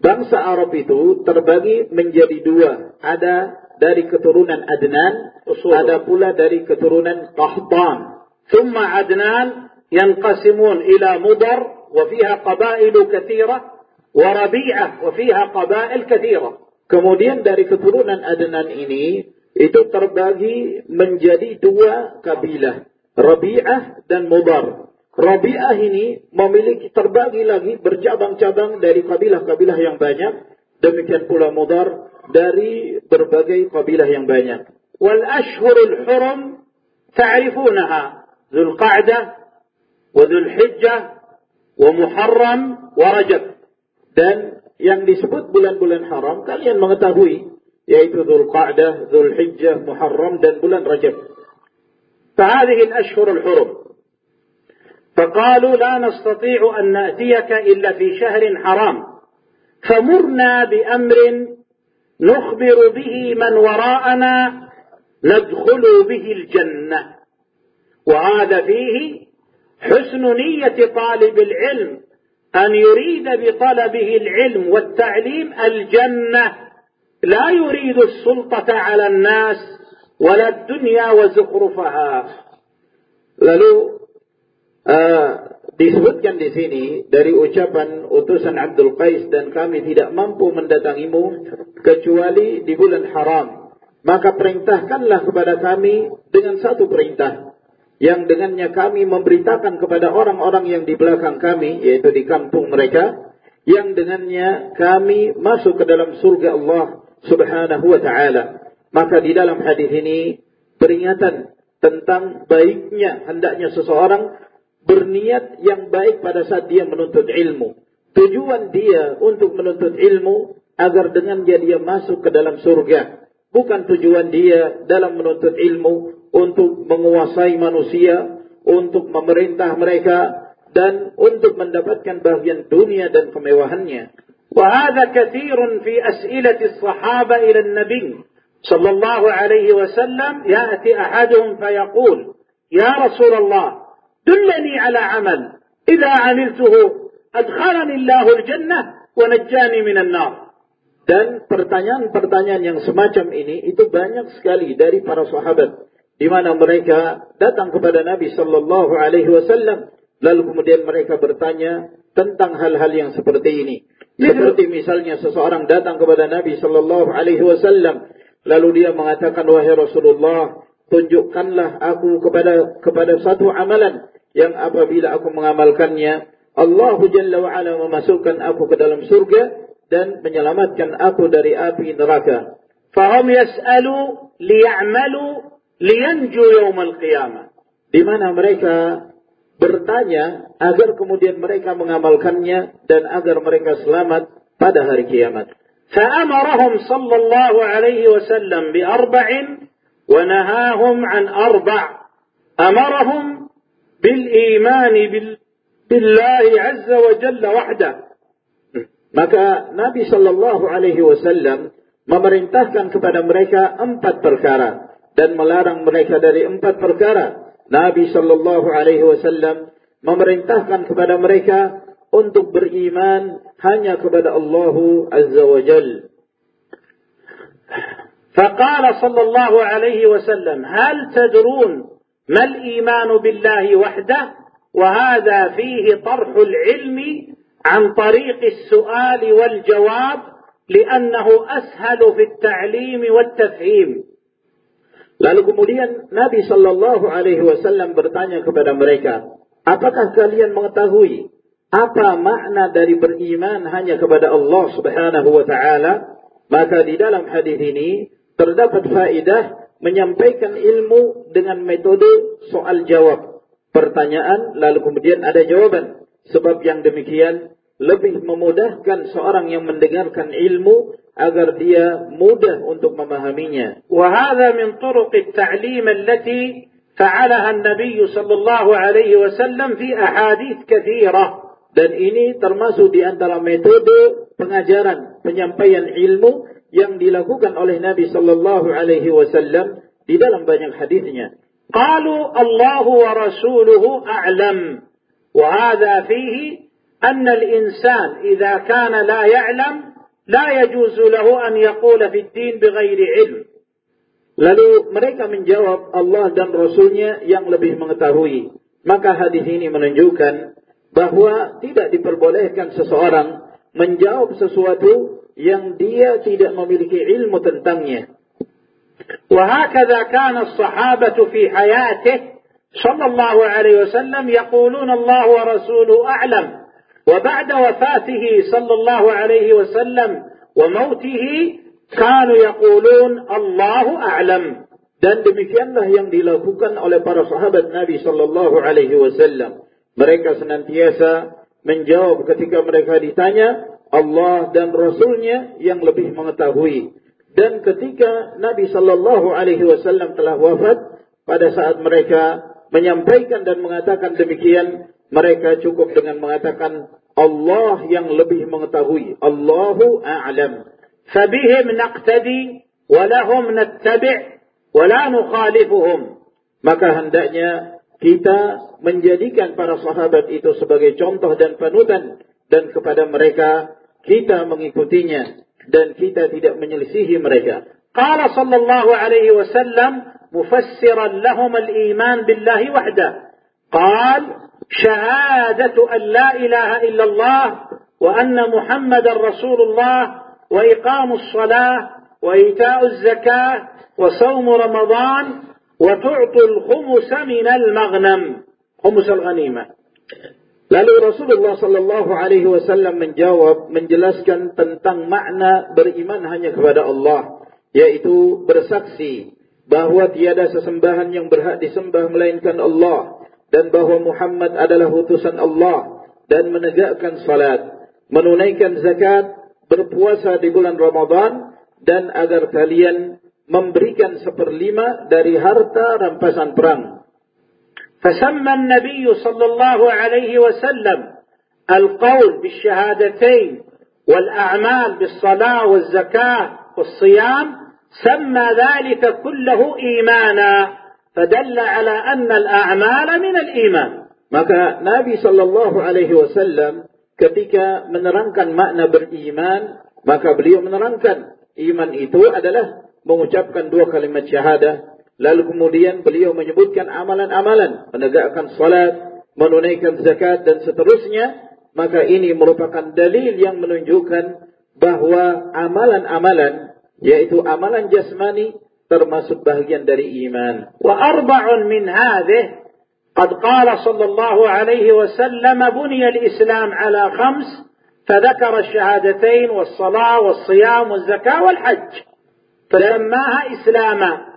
Bangsa Arab itu terbagi menjadi dua. Ada dari keturunan Adnan, Usul. ada pula dari keturunan Qahtan. Thumma Adnan yanqasimun ila Mudar wa fiha qabailu kathira wa Rabi'ah wa fiha qabail kathira. Kemudian dari keturunan Adnan ini itu terbagi menjadi dua kabilah, Rabi'ah dan Mubar. Robiah ini memiliki terbagi lagi bercabang-cabang dari kabilah-kabilah yang banyak. Demikian pula Mudar dari berbagai kabilah yang banyak. Wal ashhurul hurum ta'rifunaha. Dhul Qa'dah wa Dhul Hijjah wa Muharram wa Rajab. Dan yang disebut bulan-bulan haram kalian mengetahui yaitu Dhul Qa'dah, Dhul Hijjah, Muharram dan bulan Rajab. Fahadihi al-ashhurul hurum. فقالوا لا نستطيع أن نأتيك إلا في شهر حرام. فمرنا بأمر نخبر به من وراءنا ندخل به الجنة. وهذا فيه حسن نية طالب العلم أن يريد بطلبه العلم والتعليم الجنة. لا يريد السلطة على الناس ولا الدنيا وزخرفها. lalu uh, disebutkan di sini dari ucapan utusan Abdul Qais dan kami tidak mampu mendatangimu kecuali di bulan haram maka perintahkanlah kepada kami dengan satu perintah yang dengannya kami memberitakan kepada orang-orang yang di belakang kami, yaitu di kampung mereka, yang dengannya kami masuk ke dalam surga Allah subhanahu wa ta'ala. Maka di dalam hadis ini peringatan tentang baiknya hendaknya seseorang berniat yang baik pada saat dia menuntut ilmu. Tujuan dia untuk menuntut ilmu agar dengan dia dia masuk ke dalam surga. Bukan tujuan dia dalam menuntut ilmu untuk menguasai manusia, untuk memerintah mereka, dan untuk mendapatkan bagian dunia dan kemewahannya. وهذا كثير في أسئلة الصحابة إلى النبي صلى الله عليه وسلم يأتي أحدهم فيقول يا رسول الله دلني على عمل إذا عملته أدخلني الله الجنة ونجاني من النار Dan pertanyaan-pertanyaan yang semacam ini itu banyak sekali dari para sahabat di mana mereka datang kepada Nabi sallallahu alaihi wasallam lalu kemudian mereka bertanya tentang hal-hal yang seperti ini. Seperti misalnya seseorang datang kepada Nabi sallallahu alaihi wasallam lalu dia mengatakan wahai Rasulullah, tunjukkanlah aku kepada kepada satu amalan yang apabila aku mengamalkannya Allah Jalla wa ala memasukkan aku ke dalam surga dan menyelamatkan aku dari api neraka. Fahum yas'alu liya'malu liyanju yawmal qiyamah. Di mana mereka bertanya agar kemudian mereka mengamalkannya dan agar mereka selamat pada hari kiamat. Fa'amarahum sallallahu alaihi wasallam biarba'in ونهاهم عن أربع أمرهم بالإيمان بالله عز وجل وحده Maka Nabi Shallallahu Alaihi Wasallam memerintahkan kepada mereka empat perkara dan melarang mereka dari empat perkara. Nabi sallallahu alaihi wasallam memerintahkan kepada mereka untuk beriman hanya kepada Allah Azza wa Jal. فقال صلى الله عليه وسلم هل تدرون ما الإيمان بالله وحده وهذا فيه طرح العلم عن طريق السؤال والجواب لأنه أسهل في التعليم والتفهيم Lalu kemudian Nabi Shallallahu Alaihi Wasallam bertanya kepada mereka, apakah kalian mengetahui apa makna dari beriman hanya kepada Allah Subhanahu Wa Taala? Maka di dalam hadis ini terdapat faedah menyampaikan ilmu dengan metode soal jawab. Pertanyaan lalu kemudian ada jawaban. Sebab yang demikian lebih memudahkan seorang yang mendengarkan ilmu agar dia mudah untuk memahaminya. وهذا من طرق التعليم التي فعلها النبي صلى الله عليه وسلم في أحاديث كثيرة. Dan ini termasuk di antara metode pengajaran, penyampaian ilmu yang dilakukan oleh Nabi Shallallahu Alaihi Wasallam di dalam banyak hadisnya. Qalu Allahu wa rasuluhu a'lam. Wa hadha fihi anna al-insan idha kana la ya'lam la yajuzu lahu an yaqula fi din bighairi ilm. Lalu mereka menjawab Allah dan Rasulnya yang lebih mengetahui. Maka hadis ini menunjukkan bahwa tidak diperbolehkan seseorang menjawab sesuatu yang dia tidak memiliki ilmu tentangnya. وهكذا كان الصحابة في حياته صلى الله عليه وسلم يقولون الله ورسوله أعلم وبعد وفاته صلى الله عليه وسلم وموته كانوا يقولون الله أعلم Dan demikianlah yang dilakukan oleh para sahabat Nabi sallallahu alaihi wasallam. Mereka senantiasa menjawab ketika mereka ditanya, Allah dan Rasulnya yang lebih mengetahui. Dan ketika Nabi Shallallahu Alaihi Wasallam telah wafat, pada saat mereka menyampaikan dan mengatakan demikian, mereka cukup dengan mengatakan Allah yang lebih mengetahui. Allahu a'lam. Fabihim naqtadi walahum nattabi' wala nukhalifuhum. Maka hendaknya kita menjadikan para sahabat itu sebagai contoh dan panutan dan kepada mereka kita mengikutinya dan kita tidak menyelisihi mereka. Qala sallallahu alaihi wasallam mufassiran lahum al-iman billahi wahda. Qal syahadatu an la ilaha illallah wa anna muhammadan rasulullah wa iqamus salah wa ita'uz zakah wa sawm ramadan وتعطي الخمس من المغنم خمس الغنيمة Lalu Rasulullah sallallahu alaihi wasallam menjawab menjelaskan tentang makna beriman hanya kepada Allah yaitu bersaksi bahwa tiada sesembahan yang berhak disembah melainkan Allah dan bahwa Muhammad adalah utusan Allah dan menegakkan salat menunaikan zakat berpuasa di bulan Ramadan dan agar kalian memberikan seperlima dari harta rampasan perang فسمى النبي صلى الله عليه وسلم القول بالشهادتين والأعمال بالصلاة والزكاة والصيام سمى ذلك كله إيمانا فدل على أن الأعمال من الإيمان Maka Nabi sallallahu alaihi wasallam ketika menerangkan makna beriman, maka beliau menerangkan iman itu adalah mengucapkan dua kalimat syahadah Lalu kemudian beliau menyebutkan amalan-amalan, menegakkan salat, menunaikan zakat dan seterusnya, maka ini merupakan dalil yang menunjukkan bahwa amalan-amalan yaitu amalan jasmani termasuk bagian dari iman. Wa arba'un min hadhihi قد قال صلى الله عليه وسلم بني الإسلام على خمس فذكر الشهادتين والصلاة والصيام والزكاة والحج فسماها إسلاما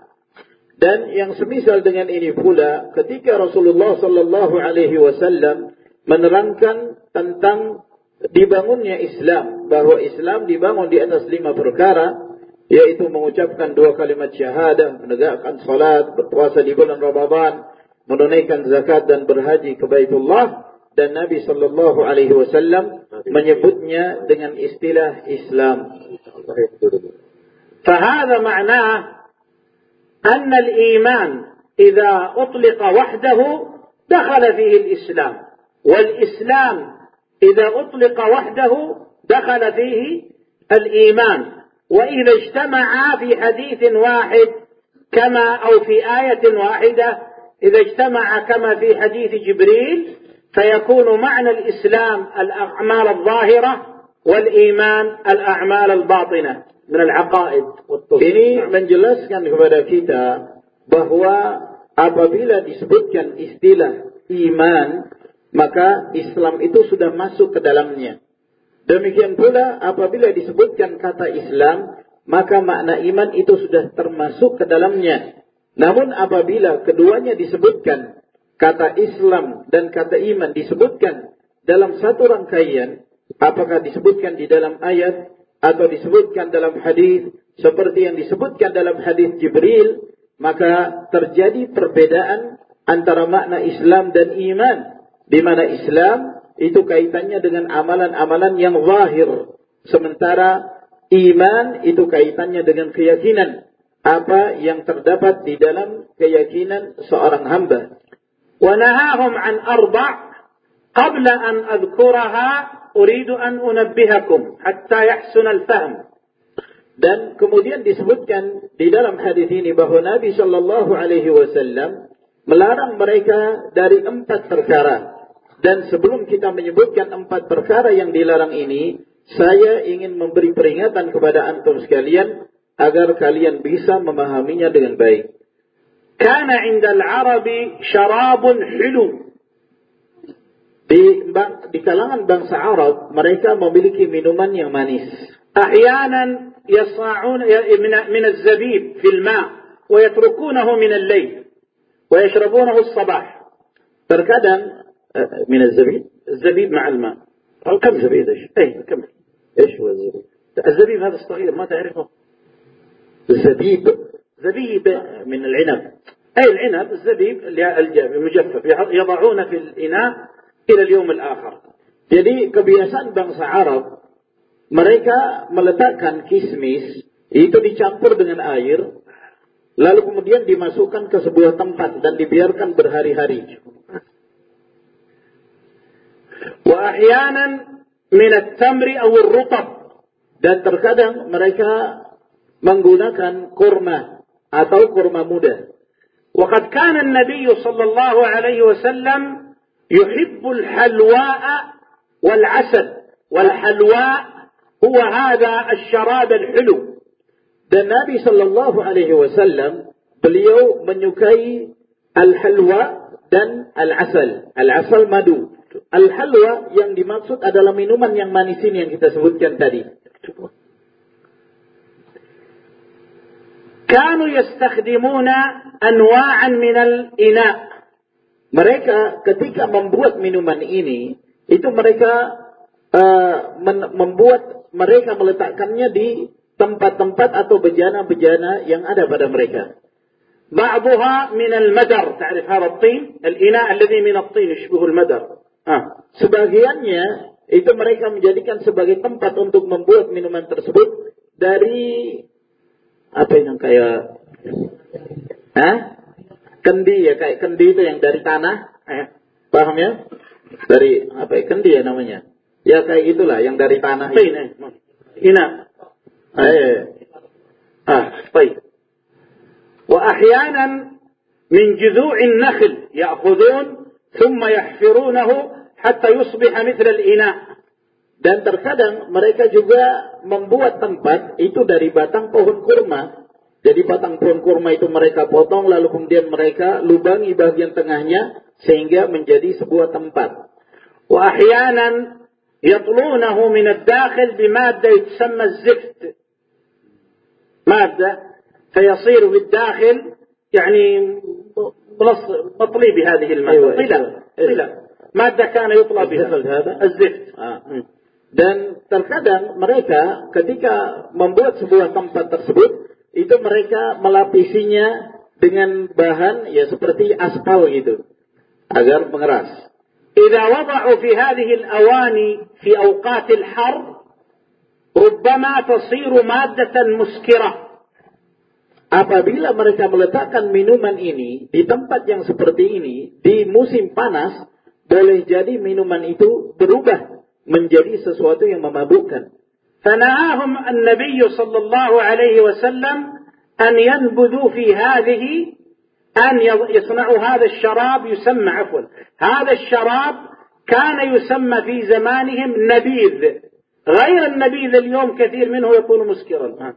dan yang semisal dengan ini pula ketika Rasulullah sallallahu alaihi wasallam menerangkan tentang dibangunnya Islam bahwa Islam dibangun di atas lima perkara yaitu mengucapkan dua kalimat syahadah, menegakkan salat, berpuasa di bulan Ramadan, menunaikan zakat dan berhaji ke Baitullah dan Nabi sallallahu alaihi wasallam menyebutnya dengan istilah Islam. Fahadha ma'nah أن الإيمان إذا أطلق وحده دخل فيه الإسلام والإسلام إذا أطلق وحده دخل فيه الإيمان. وإذا اجتمعا في حديث واحد كما أو في آية واحدة إذا اجتمع كما في حديث جبريل فيكون معنى الإسلام الأعمال الظاهرة والإيمان الأعمال الباطنة من al-batinah. Ini menjelaskan kepada kita bahwa apabila disebutkan istilah iman, maka Islam itu sudah masuk ke dalamnya. Demikian pula apabila disebutkan kata Islam, maka makna iman itu sudah termasuk ke dalamnya. Namun apabila keduanya disebutkan, kata Islam dan kata iman disebutkan dalam satu rangkaian, Apakah disebutkan di dalam ayat atau disebutkan dalam hadis seperti yang disebutkan dalam hadis Jibril, maka terjadi perbedaan antara makna Islam dan iman. Di mana Islam itu kaitannya dengan amalan-amalan yang zahir, sementara iman itu kaitannya dengan keyakinan apa yang terdapat di dalam keyakinan seorang hamba. Wanahahum an arba' qabla an adhkuraha أريد أن أنبهكم حتى يحسن الفهم dan kemudian disebutkan di dalam hadis ini bahwa Nabi Shallallahu Alaihi Wasallam melarang mereka dari empat perkara dan sebelum kita menyebutkan empat perkara yang dilarang ini, saya ingin memberi peringatan kepada antum sekalian agar kalian bisa memahaminya dengan baik. Karena indal Arabi syarabun hilu. Di, di kalangan bangsa Arab, mereka memiliki minuman yang manis. Ahyanan yasna'un min, min al-zabib fil ma' ويتركونه من الليل ويشربونه الصباح. Terkadang من الزبيب الزبيب مع الماء. أو كم زبيب إيش؟ أي كم. إيش هو الزبيب؟ الزبيب هذا الصغير ما تعرفه؟ الزبيب زبيب. من العنب. أي العنب الزبيب المجفف. يضعون في الإناء ila al-yawm al-akhir. Jadi kebiasaan bangsa Arab mereka meletakkan kismis itu dicampur dengan air lalu kemudian dimasukkan ke sebuah tempat dan dibiarkan berhari-hari. Wa ahyanan min at-tamri aw rutab, dan terkadang mereka menggunakan kurma atau kurma muda. Waqad kana an-nabiy sallallahu alaihi wasallam يحب الحلواء والعسل والحلواء هو هذا الشراب الحلو dan Nabi Shallallahu Alaihi Wasallam beliau menyukai al-halwa dan al-asal. Al-asal madu. Al-halwa yang dimaksud adalah minuman yang manis ini yang kita sebutkan tadi. Kanu yastakhdimuna anwa'an minal ina. Mereka ketika membuat minuman ini, itu mereka uh, membuat mereka meletakkannya di tempat-tempat atau bejana-bejana yang ada pada mereka. بعضها من المدر تعرف هذا الطين الإناء الذي من الطين يشبه المدر Ah, sebagiannya itu mereka menjadikan sebagai tempat untuk membuat minuman tersebut dari apa yang kayak Hah? kendi ya kayak kendi itu yang dari tanah eh, paham ya? Dari apa ya kendi ya namanya. Ya kayak itulah yang dari tanah ini. Ina. Eh ah baik. Wa ahyanan min juzu'in nakhil ya'khudun thumma yahfirunahu hatta yusbiha mithla al-ina. Dan terkadang mereka juga membuat tempat itu dari batang pohon kurma Jadi batang pohon kurma itu mereka potong lalu kemudian mereka lubangi bagian tengahnya sehingga menjadi sebuah tempat. وأحيانا يطلونه من الداخل بمادة يتسمى الزفت مادة فيصير بالداخل يعني مطلي بهذه المادة أيوة طلع طلع مادة كان يطلى بها هذا الزفت آه. Dan terkadang mereka ketika membuat sebuah tempat tersebut, itu mereka melapisinya dengan bahan ya seperti aspal gitu agar mengeras. Jika wada'u fi hadhihi al-awani fi awqat al-har rubbama tasiru maddatan muskira Apabila mereka meletakkan minuman ini di tempat yang seperti ini di musim panas boleh jadi minuman itu berubah menjadi sesuatu yang memabukkan. فنهاهم النبي صلى الله عليه وسلم أن ينبذوا في هذه أن يصنعوا هذا الشراب يسمى عفوا هذا الشراب كان يسمى في زمانهم نبيذ. غير النبيذ اليوم كثير منه يكون مسكرا.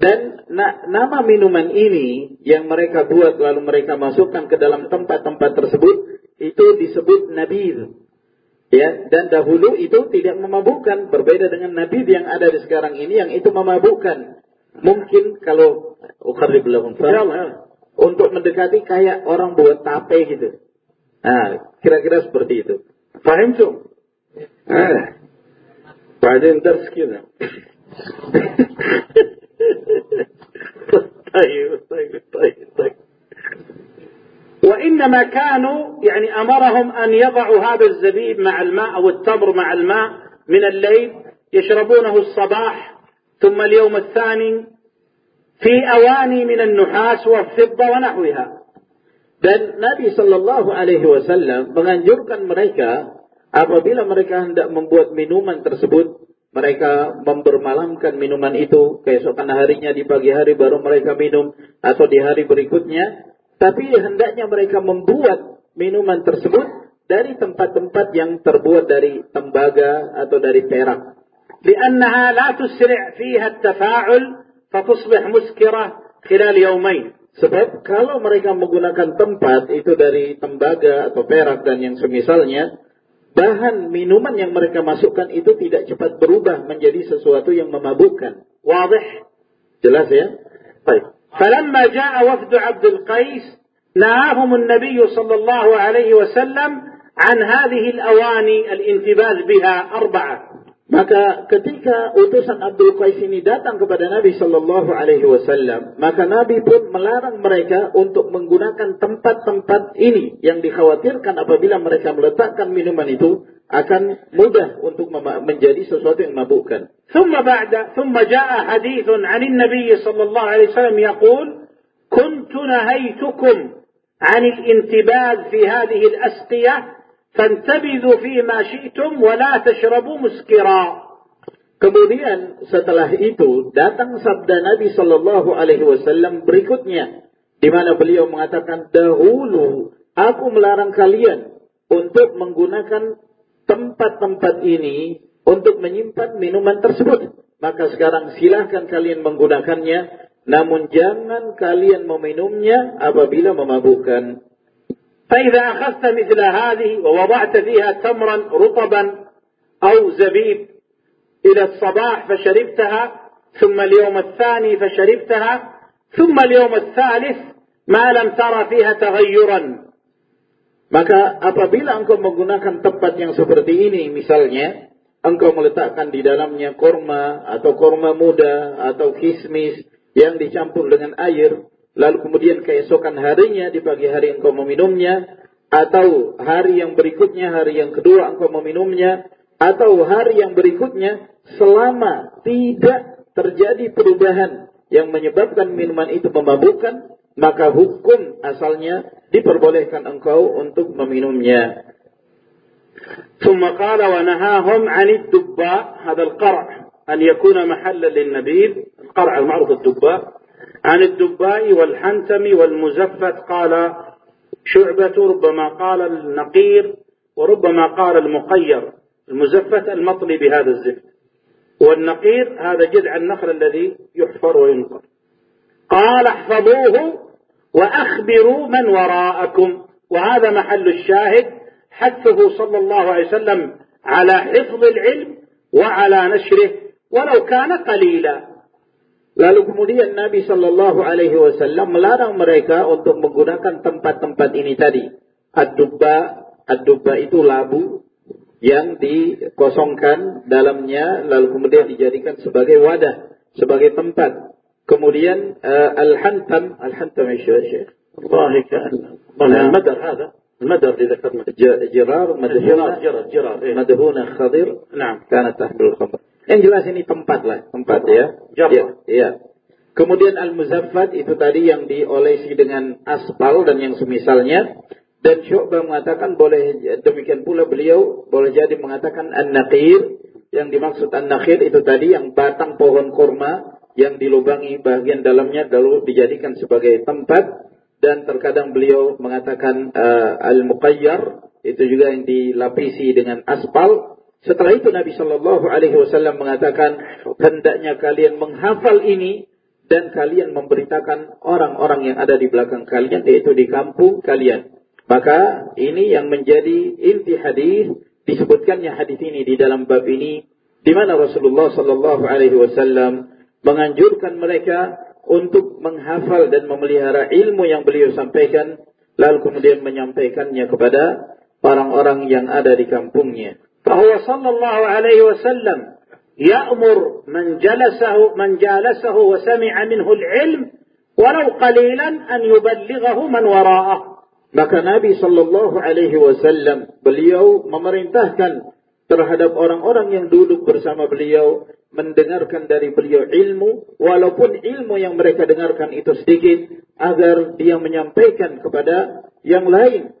Dan na nama minuman ini yang mereka buat lalu mereka masukkan ke dalam tempat-tempat tersebut itu disebut nabid. Ya, dan dahulu itu tidak memabukkan, berbeda dengan nabi yang ada di sekarang ini yang itu memabukkan. Mungkin kalau ukharib lahum untuk mendekati kayak orang buat tape gitu. Nah, kira-kira seperti itu. Paham tuh? Ah. بعدين درس كذا طيب طيب طيب طيب وإنما كانوا يعني أمرهم أن يضعوا هذا الزبيب مع الماء أو التمر مع الماء من الليل يشربونه الصباح ثم اليوم الثاني في أواني من النحاس والفضة ونحوها Dan Nabi Shallallahu Alaihi Wasallam menganjurkan mereka apabila mereka hendak membuat minuman tersebut, mereka mempermalamkan minuman itu keesokan harinya di pagi hari baru mereka minum atau di hari berikutnya tapi hendaknya mereka membuat minuman tersebut dari tempat-tempat yang terbuat dari tembaga atau dari perak. لأنها لا تسرع فيها التفاعل فتصبح مسكرة خلال يومين. Sebab kalau mereka menggunakan tempat itu dari tembaga atau perak dan yang semisalnya, bahan minuman yang mereka masukkan itu tidak cepat berubah menjadi sesuatu yang memabukkan. Wadih? Jelas ya? Baik. فلما جاء وفد عبد القيس نهاهم النبي صلى الله عليه وسلم عن هذه الأواني الانتباذ بها أربعة. Maka ketika utusan Abdul Qais ini datang kepada Nabi Shallallahu Alaihi Wasallam, maka Nabi pun melarang mereka untuk menggunakan tempat-tempat ini yang dikhawatirkan apabila mereka meletakkan minuman itu akan mudah untuk menjadi sesuatu yang mabukkan. ثم بعد ثم جاء حديث عن النبي صلى الله عليه وسلم يقول كنت نهيتكم عن الانتباذ في هذه الأسقية Fantabidhu fi ma syi'tum wa la tashrabu muskira. Kemudian setelah itu datang sabda Nabi sallallahu Alaihi Wasallam berikutnya, di mana beliau mengatakan dahulu aku melarang kalian untuk menggunakan tempat-tempat ini untuk menyimpan minuman tersebut. Maka sekarang silahkan kalian menggunakannya, namun jangan kalian meminumnya apabila memabukkan. فإذا أخذت مثل هذه ووضعت فيها تمرا رطبا أو زبيب إلى الصباح فشربتها ثم اليوم الثاني فشربتها ثم اليوم الثالث ما لم ترى فيها تغيرا Maka apabila engkau menggunakan tempat yang seperti ini misalnya, engkau meletakkan di dalamnya korma atau korma muda atau kismis yang dicampur dengan air, lalu kemudian keesokan harinya di pagi hari engkau meminumnya, atau hari yang berikutnya, hari yang kedua engkau meminumnya, atau hari yang berikutnya, selama tidak terjadi perubahan yang menyebabkan minuman itu memabukkan, maka hukum asalnya diperbolehkan engkau untuk meminumnya. ثم قال ونهاهم عن الدباء هذا القرع أن يكون محلا للنبيذ القرع المعروف الدباء عن الدباء والحنتم والمزفت قال شعبة ربما قال النقير وربما قال المقير المزفت المطلي بهذا الزفت. والنقير هذا جذع النخل الذي يحفر وينقر. قال احفظوه وأخبروا من وراءكم. وهذا محل الشاهد حثه صلى الله عليه وسلم على حفظ العلم وعلى نشره ولو كان قليلا. Lalu kemudian Nabi Shallallahu Alaihi Wasallam melarang mereka untuk menggunakan tempat-tempat ini tadi. Ad-dubba, ad-dubba itu labu yang dikosongkan dalamnya lalu kemudian dijadikan sebagai wadah, sebagai tempat. Kemudian uh, al-hantam, al-hantam ya Syekh. Allah المدر هذا المدر اللي ذكرنا جرار مدهونة جرار جرار مدهونة خضر نعم كانت تحمل الخمر yang jelas ini tempat lah, tempat ya. Ya, ya. Kemudian al-muzaffat itu tadi yang diolesi dengan aspal dan yang semisalnya. Dan Syu'bah mengatakan boleh demikian pula beliau boleh jadi mengatakan an-naqir yang dimaksud an-naqir itu tadi yang batang pohon kurma yang dilubangi bagian dalamnya lalu dijadikan sebagai tempat dan terkadang beliau mengatakan uh, al-muqayyar itu juga yang dilapisi dengan aspal setelah itu Nabi Shallallahu Alaihi Wasallam mengatakan hendaknya kalian menghafal ini dan kalian memberitakan orang-orang yang ada di belakang kalian yaitu di kampung kalian. Maka ini yang menjadi inti hadis disebutkannya hadis ini di dalam bab ini di mana Rasulullah sallallahu alaihi wasallam menganjurkan mereka untuk menghafal dan memelihara ilmu yang beliau sampaikan lalu kemudian menyampaikannya kepada orang-orang yang ada di kampungnya. Bahwa sallallahu alaihi wasallam يأمر من جلسه من جالسه وسمع منه العلم ولو قليلا أن يبلغه من وراءه Maka Nabi Sallallahu Alaihi Wasallam beliau memerintahkan terhadap orang-orang yang duduk bersama beliau mendengarkan dari beliau ilmu walaupun ilmu yang mereka dengarkan itu sedikit agar dia menyampaikan kepada yang lain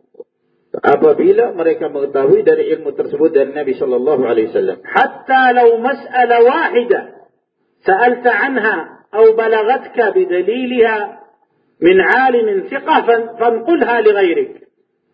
apabila mereka mengetahui dari ilmu tersebut dari Nabi sallallahu alaihi wasallam. Hatta law mas'ala wahida sa'alta anha aw balagatka bidalilha min 'alim thiqah fanqulha li ghairik.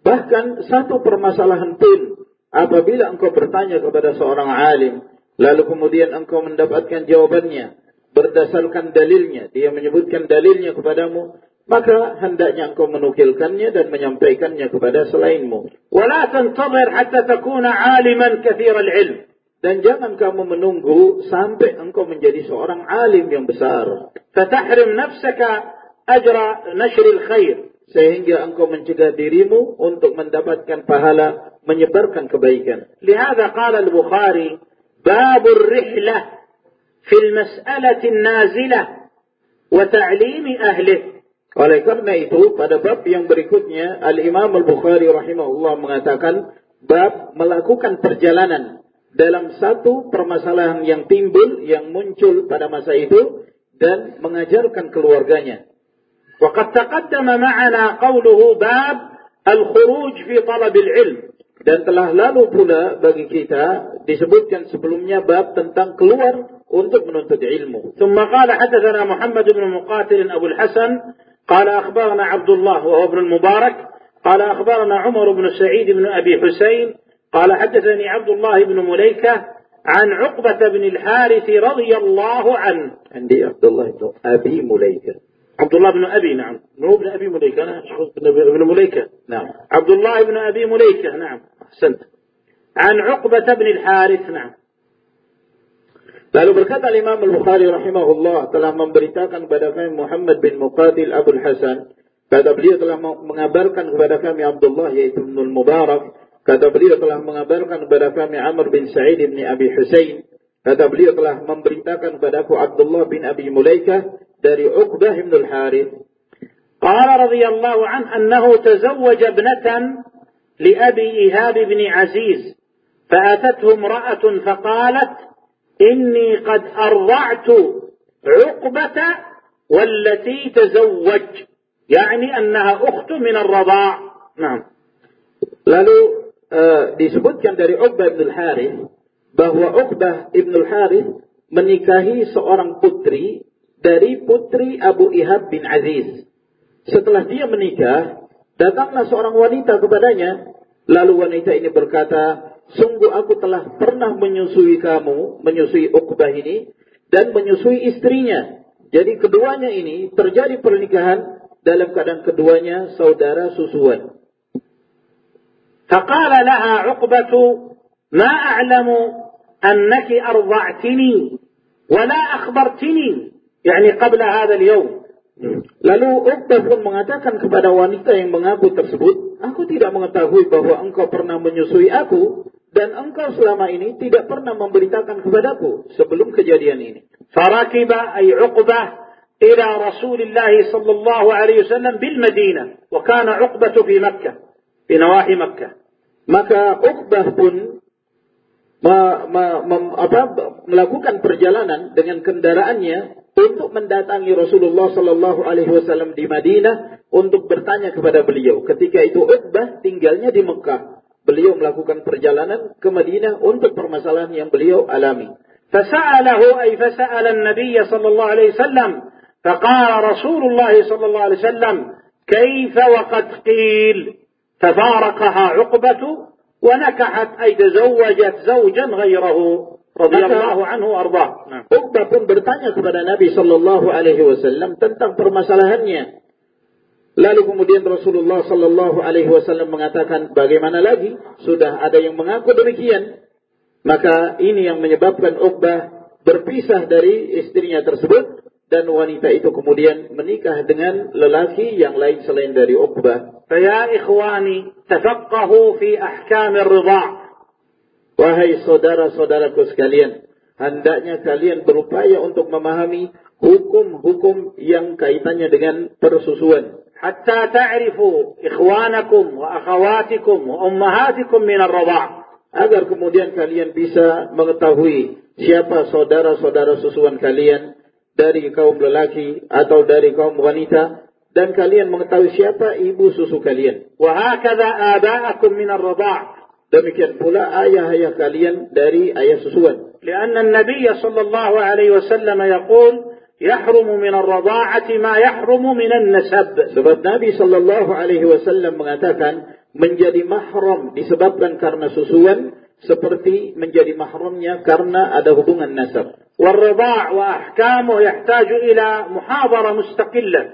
Bahkan satu permasalahan pun apabila engkau bertanya kepada seorang alim lalu kemudian engkau mendapatkan jawabannya berdasarkan dalilnya dia menyebutkan dalilnya kepadamu maka hendaknya engkau menukilkannya dan menyampaikannya kepada selainmu. Wala tantamir hatta takuna aliman kathiral ilm. Dan jangan kamu menunggu sampai engkau menjadi seorang alim yang besar. Fatahrim nafsaka ajra nashril khair. Sehingga engkau mencegah dirimu untuk mendapatkan pahala menyebarkan kebaikan. Lihada qala al-Bukhari, babur rihlah fil mas'alati nazilah wa ta'limi ahlih. Oleh karena itu, pada bab yang berikutnya, Al-Imam Al-Bukhari rahimahullah mengatakan, bab melakukan perjalanan dalam satu permasalahan yang timbul, yang muncul pada masa itu, dan mengajarkan keluarganya. وقد تقدم معنا قوله باب الخروج في طلب العلم dan telah lalu pula bagi kita disebutkan sebelumnya bab tentang keluar untuk menuntut ilmu. ثم قال حدثنا محمد بن مقاتل أبو الحسن قال أخبرنا عبد الله وهو ابن المبارك قال أخبرنا عمر بن سعيد بن أبي حسين قال حدثني عبد الله بن مليكة عن عقبة بن الحارث رضي الله عنه. عندي عبد الله بن أبي مليكة. عبد الله بن أبي نعم. مو ابن أبي مليكة أنا ابن مليكة. نعم. عبد الله بن أبي مليكة نعم. أحسنت. عن عقبة بن الحارث نعم. Lalu berkata Imam Al-Bukhari rahimahullah telah memberitakan kepada kami Muhammad bin Muqatil Abdul Hasan. Kata beliau telah mengabarkan kepada kami Abdullah yaitu Ibn Mubarak. Kata beliau telah mengabarkan kepada kami Amr bin Sa'id bin Abi Husain. Kata beliau telah memberitakan kepada aku Abdullah bin Abi Mulaikah dari Uqbah bin Al-Harith. قال رضي الله عنه أنه تزوج ابنة لأبي إيهاب بن عزيز فأتته امرأة فقالت إني قد أرضعت عقبة والتي تزوج يعني أنها أخت من الرضاع نعم lalu uh, disebutkan dari Uqbah bin Harith bahwa Uqbah bin Harith menikahi seorang putri dari putri Abu Ihab bin Aziz. Setelah dia menikah, datanglah seorang wanita kepadanya. Lalu wanita ini berkata, sungguh aku telah pernah menyusui kamu, menyusui Uqbah ini, dan menyusui istrinya. Jadi keduanya ini terjadi pernikahan dalam keadaan keduanya saudara susuan. Faqala laha Uqbatu, ma a'lamu annaki arda'tini, wa la akhbartini, yakni qabla hadha al-yawm. Lalu Uqbah pun mengatakan kepada wanita yang mengaku tersebut, aku tidak mengetahui bahwa engkau pernah menyusui aku dan engkau selama ini tidak pernah memberitakan kepadaku sebelum kejadian ini. Farakiba ay Uqbah ila Rasulullah sallallahu alaihi wasallam bil Madinah wa kana Uqbah fi Makkah fi nawahi Makkah. Maka Uqbah pun ma, ma, ma, apa, melakukan perjalanan dengan kendaraannya untuk mendatangi Rasulullah sallallahu alaihi wasallam di Madinah untuk bertanya kepada beliau. Ketika itu Uqbah tinggalnya di Mekah beliau melakukan perjalanan ke Madinah untuk permasalahan yang beliau alami. فسأله أي فسأل النبي صلى الله عليه وسلم فقال رسول الله صلى الله عليه وسلم كيف وقد قيل ففارقها عقبة ونكحت أي تزوجت زوجا غيره رضي الله عنه وأرضاه Uqbah pun bertanya kepada Nabi Sallallahu Alaihi Wasallam tentang permasalahannya. Lalu kemudian Rasulullah Sallallahu Alaihi Wasallam mengatakan, bagaimana lagi? Sudah ada yang mengaku demikian. Maka ini yang menyebabkan Uqbah berpisah dari istrinya tersebut dan wanita itu kemudian menikah dengan lelaki yang lain selain dari Uqbah. Faya ikhwani, tafaqahu fi. Wahai saudara-saudaraku sekalian, hendaknya kalian berupaya untuk memahami hukum-hukum yang kaitannya dengan persusuan. Hatta ta'rifu ikhwanakum wa akhawatikum wa ummahatikum min ar-radha' agar kemudian kalian bisa mengetahui siapa saudara-saudara susuan kalian dari kaum lelaki atau dari kaum wanita dan kalian mengetahui siapa ibu susu kalian. Wa hakadha aba'akum min ar-radha'. Demikian pula ayah-ayah kalian dari ayah susuan. Karena Nabi sallallahu alaihi wasallam yaqul Yahrumu minal radha'ati ma yahrumu minal nasab. Sebab Nabi sallallahu alaihi wasallam mengatakan menjadi mahram disebabkan karena susuan seperti menjadi mahramnya karena ada hubungan nasab. Warradha' wa ahkamu yahtaju ila muhadara mustaqillah.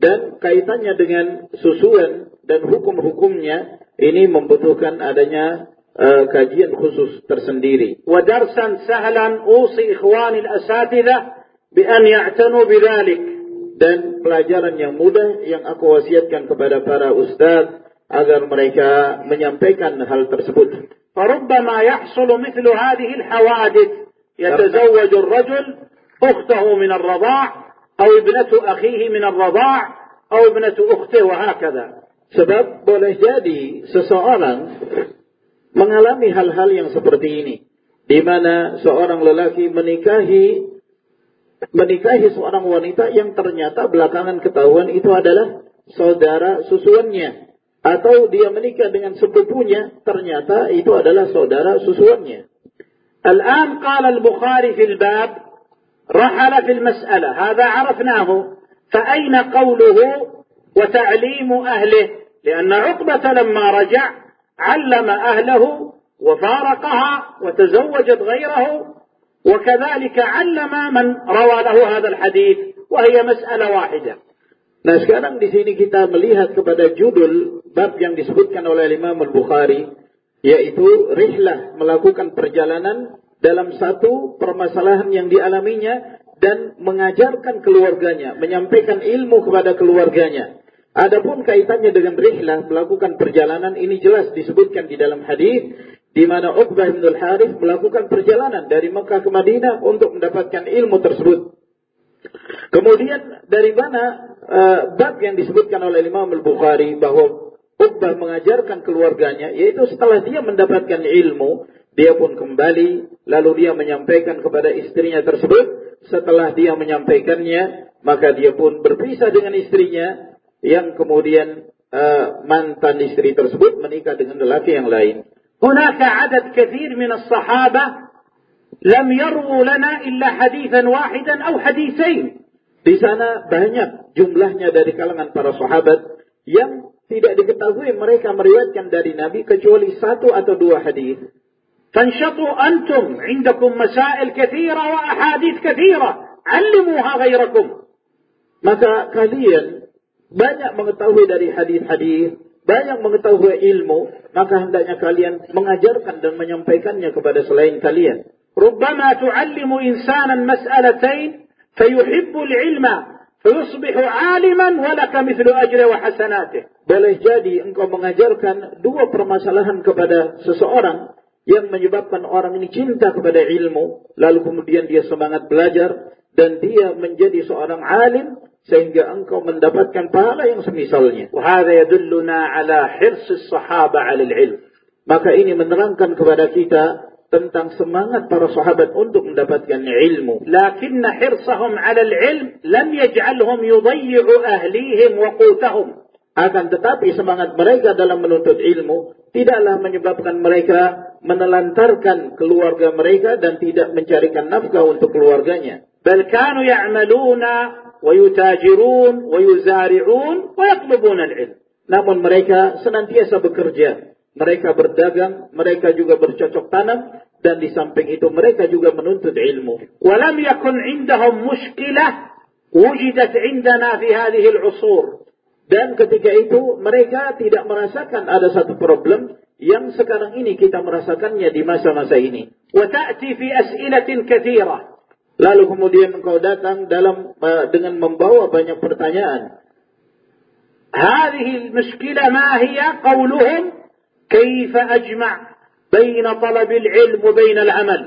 Dan kaitannya dengan susuan dan hukum-hukumnya ini membutuhkan adanya uh, kajian khusus tersendiri. Wa darsan sahlan usi ikhwani al-asatidah بأن يعتنوا بذلك Dan pelajaran yang mudah yang aku wasiatkan kepada para ustadz agar mereka menyampaikan hal tersebut. فربما يحصل مثل هذه الحوادث يتزوج الرجل أخته من الرضاع أو ابنة أخيه من الرضاع أو ابنة أخته وهكذا Sebab boleh jadi seseorang mengalami hal-hal yang seperti ini. Di mana seorang lelaki menikahi menikahi seorang wanita yang ternyata belakangan ketahuan itu adalah saudara susuannya. Atau dia menikah dengan sepupunya, ternyata itu adalah saudara susuannya. الآن قال البخاري في الباب رحل في المسألة هذا عرفناه فأين قوله وتعليم أهله لأن عقبة لما رجع علم أهله وفارقها وتزوجت غيره وكذلك علم من روى له هذا الحديث وهي مسألة واحدة Nah sekarang di sini kita melihat kepada judul bab yang disebutkan oleh Imam Al-Bukhari yaitu rihlah melakukan perjalanan dalam satu permasalahan yang dialaminya dan mengajarkan keluarganya, menyampaikan ilmu kepada keluarganya. Adapun kaitannya dengan rihlah melakukan perjalanan ini jelas disebutkan di dalam hadis di mana Uqbah bin Al-Harith melakukan perjalanan dari Mekah ke Madinah untuk mendapatkan ilmu tersebut. Kemudian dari mana uh, bab yang disebutkan oleh Imam Al-Bukhari bahwa Uqbah mengajarkan keluarganya, yaitu setelah dia mendapatkan ilmu, dia pun kembali, lalu dia menyampaikan kepada istrinya tersebut. Setelah dia menyampaikannya, maka dia pun berpisah dengan istrinya, yang kemudian uh, mantan istri tersebut menikah dengan lelaki yang lain. هناك عدد كثير من الصحابة لم يروا لنا إلا حديثا واحدا أو حديثين Di sana banyak jumlahnya dari kalangan para sahabat yang tidak diketahui mereka meriwayatkan dari Nabi kecuali satu atau dua hadis. فانشطوا أنتم عندكم مسائل كثيرة وأحاديث كثيرة علموها غيركم Maka kalian banyak mengetahui dari hadis-hadis, banyak mengetahui ilmu, maka hendaknya kalian mengajarkan dan menyampaikannya kepada selain kalian. Rubbama tu'allimu insanan mas'alatain fayuhibbul ilma fayusbihu aliman walaka mithlu ajri wa hasanatih. Boleh jadi engkau mengajarkan dua permasalahan kepada seseorang yang menyebabkan orang ini cinta kepada ilmu, lalu kemudian dia semangat belajar dan dia menjadi seorang alim, sehingga engkau mendapatkan pahala yang semisalnya. Wahada yadulluna ala hirsis sahaba alil ilm. Maka ini menerangkan kepada kita tentang semangat para sahabat untuk mendapatkan ilmu. Lakinna hirsahum alal ilm lam yaj'alhum yudiyu ahlihim wa qutahum. Akan tetapi semangat mereka dalam menuntut ilmu tidaklah menyebabkan mereka menelantarkan keluarga mereka dan tidak mencarikan nafkah untuk keluarganya. Bal kanu ya'maluna ويتاجرون ويزارعون ويطلبون العلم Namun mereka senantiasa bekerja. Mereka berdagang, mereka juga bercocok tanam, dan di samping itu mereka juga menuntut ilmu. ولم يكن عندهم مشكلة وجدت عندنا في هذه العصور Dan ketika itu mereka tidak merasakan ada satu problem yang sekarang ini kita merasakannya di masa-masa ini. وتأتي في أسئلة كثيرة. Lalu kemudian engkau datang dalam uh, dengan membawa banyak pertanyaan. هذه المشكلة ما هي قولهم كيف أجمع بين طلب العلم وبين العمل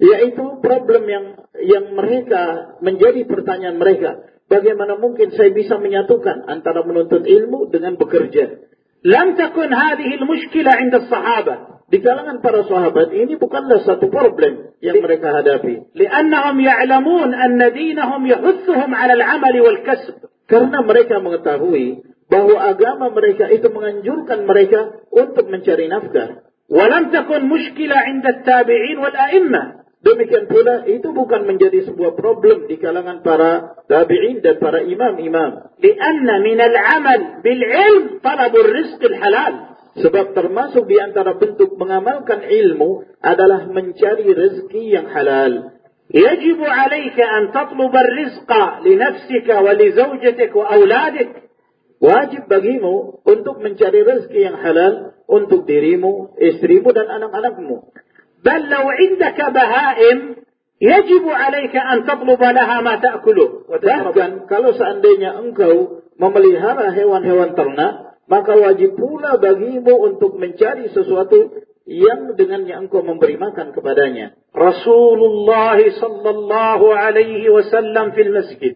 yaitu problem yang yang mereka menjadi pertanyaan mereka Bagaimana mungkin saya bisa menyatukan antara menuntut ilmu dengan bekerja? Lam takun hadhihi al-mushkila 'inda as-sahabah. di kalangan para sahabat ini bukanlah satu problem yang mereka hadapi. Li'annahum ya'lamun anna dinahum yahuthuhum 'ala al-'amali wal kasb. Karena mereka mengetahui bahwa agama mereka itu menganjurkan mereka untuk mencari nafkah. Walam takun mushkila 'inda tabiin wal a'immah. Demikian pula itu bukan menjadi sebuah problem di kalangan para tabi'in dan para imam-imam. Li'anna min al-'amal bil 'ilm talabur rizq al-halal. Sebab termasuk di antara bentuk mengamalkan ilmu adalah mencari rezeki yang halal. يجب عليك أن تطلب الرزق لنفسك ولزوجتك وأولادك. Wajib bagimu untuk mencari rezeki yang halal untuk dirimu, istrimu dan anak-anakmu. بل لو عندك بهائم يجب عليك أن تطلب لها ما تأكله Bahkan kalau seandainya engkau memelihara hewan-hewan ternak, maka wajib pula bagimu untuk mencari sesuatu yang dengannya engkau memberi makan kepadanya. Rasulullah sallallahu alaihi wasallam fil masjid.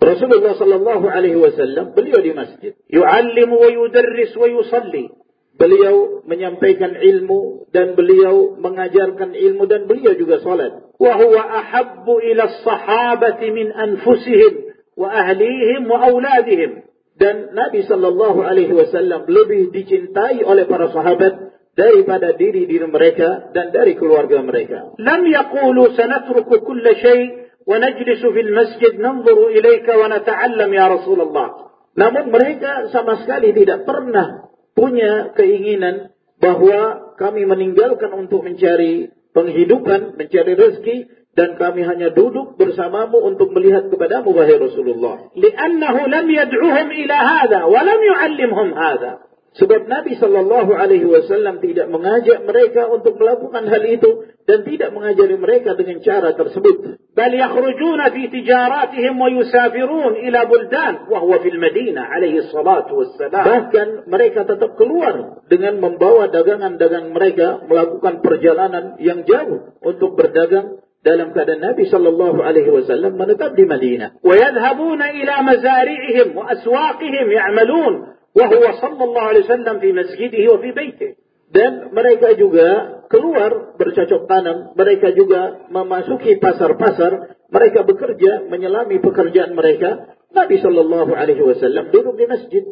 Rasulullah sallallahu alaihi wasallam beliau di masjid. Yu'allimu wa yudarris wa yusalli. Beliau menyampaikan ilmu dan beliau mengajarkan ilmu dan beliau juga salat. Wa huwa ahabbu ila sahabati min anfusihim wa ahlihim wa auladihim. Dan Nabi sallallahu alaihi wasallam lebih dicintai oleh para sahabat daripada diri diri mereka dan dari keluarga mereka. Lam yaqulu sanatruku kull shay wa najlisu fil masjid nanzuru ilayka wa nata'allam ya Rasulullah. Namun mereka sama sekali tidak pernah punya keinginan bahwa kami meninggalkan untuk mencari penghidupan, mencari rezeki, dan kami hanya duduk bersamamu untuk melihat kepadamu wahai Rasulullah. Li'annahu lam yad'uhum ila hadha wa lam yu'allimhum. Sebab Nabi Shallallahu Alaihi Wasallam tidak mengajak mereka untuk melakukan hal itu dan tidak mengajari mereka dengan cara tersebut. Bal yakhrujuna fi tijaratihim wa yusafirun ila buldan wa fil Madinah alaihi salatu wassalam. Bahkan mereka tetap keluar dengan membawa dagangan-dagangan mereka melakukan perjalanan yang jauh untuk berdagang dalam keadaan Nabi Shallallahu Alaihi Wasallam menetap di Madinah. ويذهبون إلى مزارعهم وأسواقهم يعملون وهو صلى الله عليه وسلم في مسجده وفي بيته dan mereka juga keluar bercocok tanam mereka juga memasuki pasar-pasar mereka bekerja menyelami pekerjaan mereka Nabi sallallahu alaihi wasallam duduk di masjid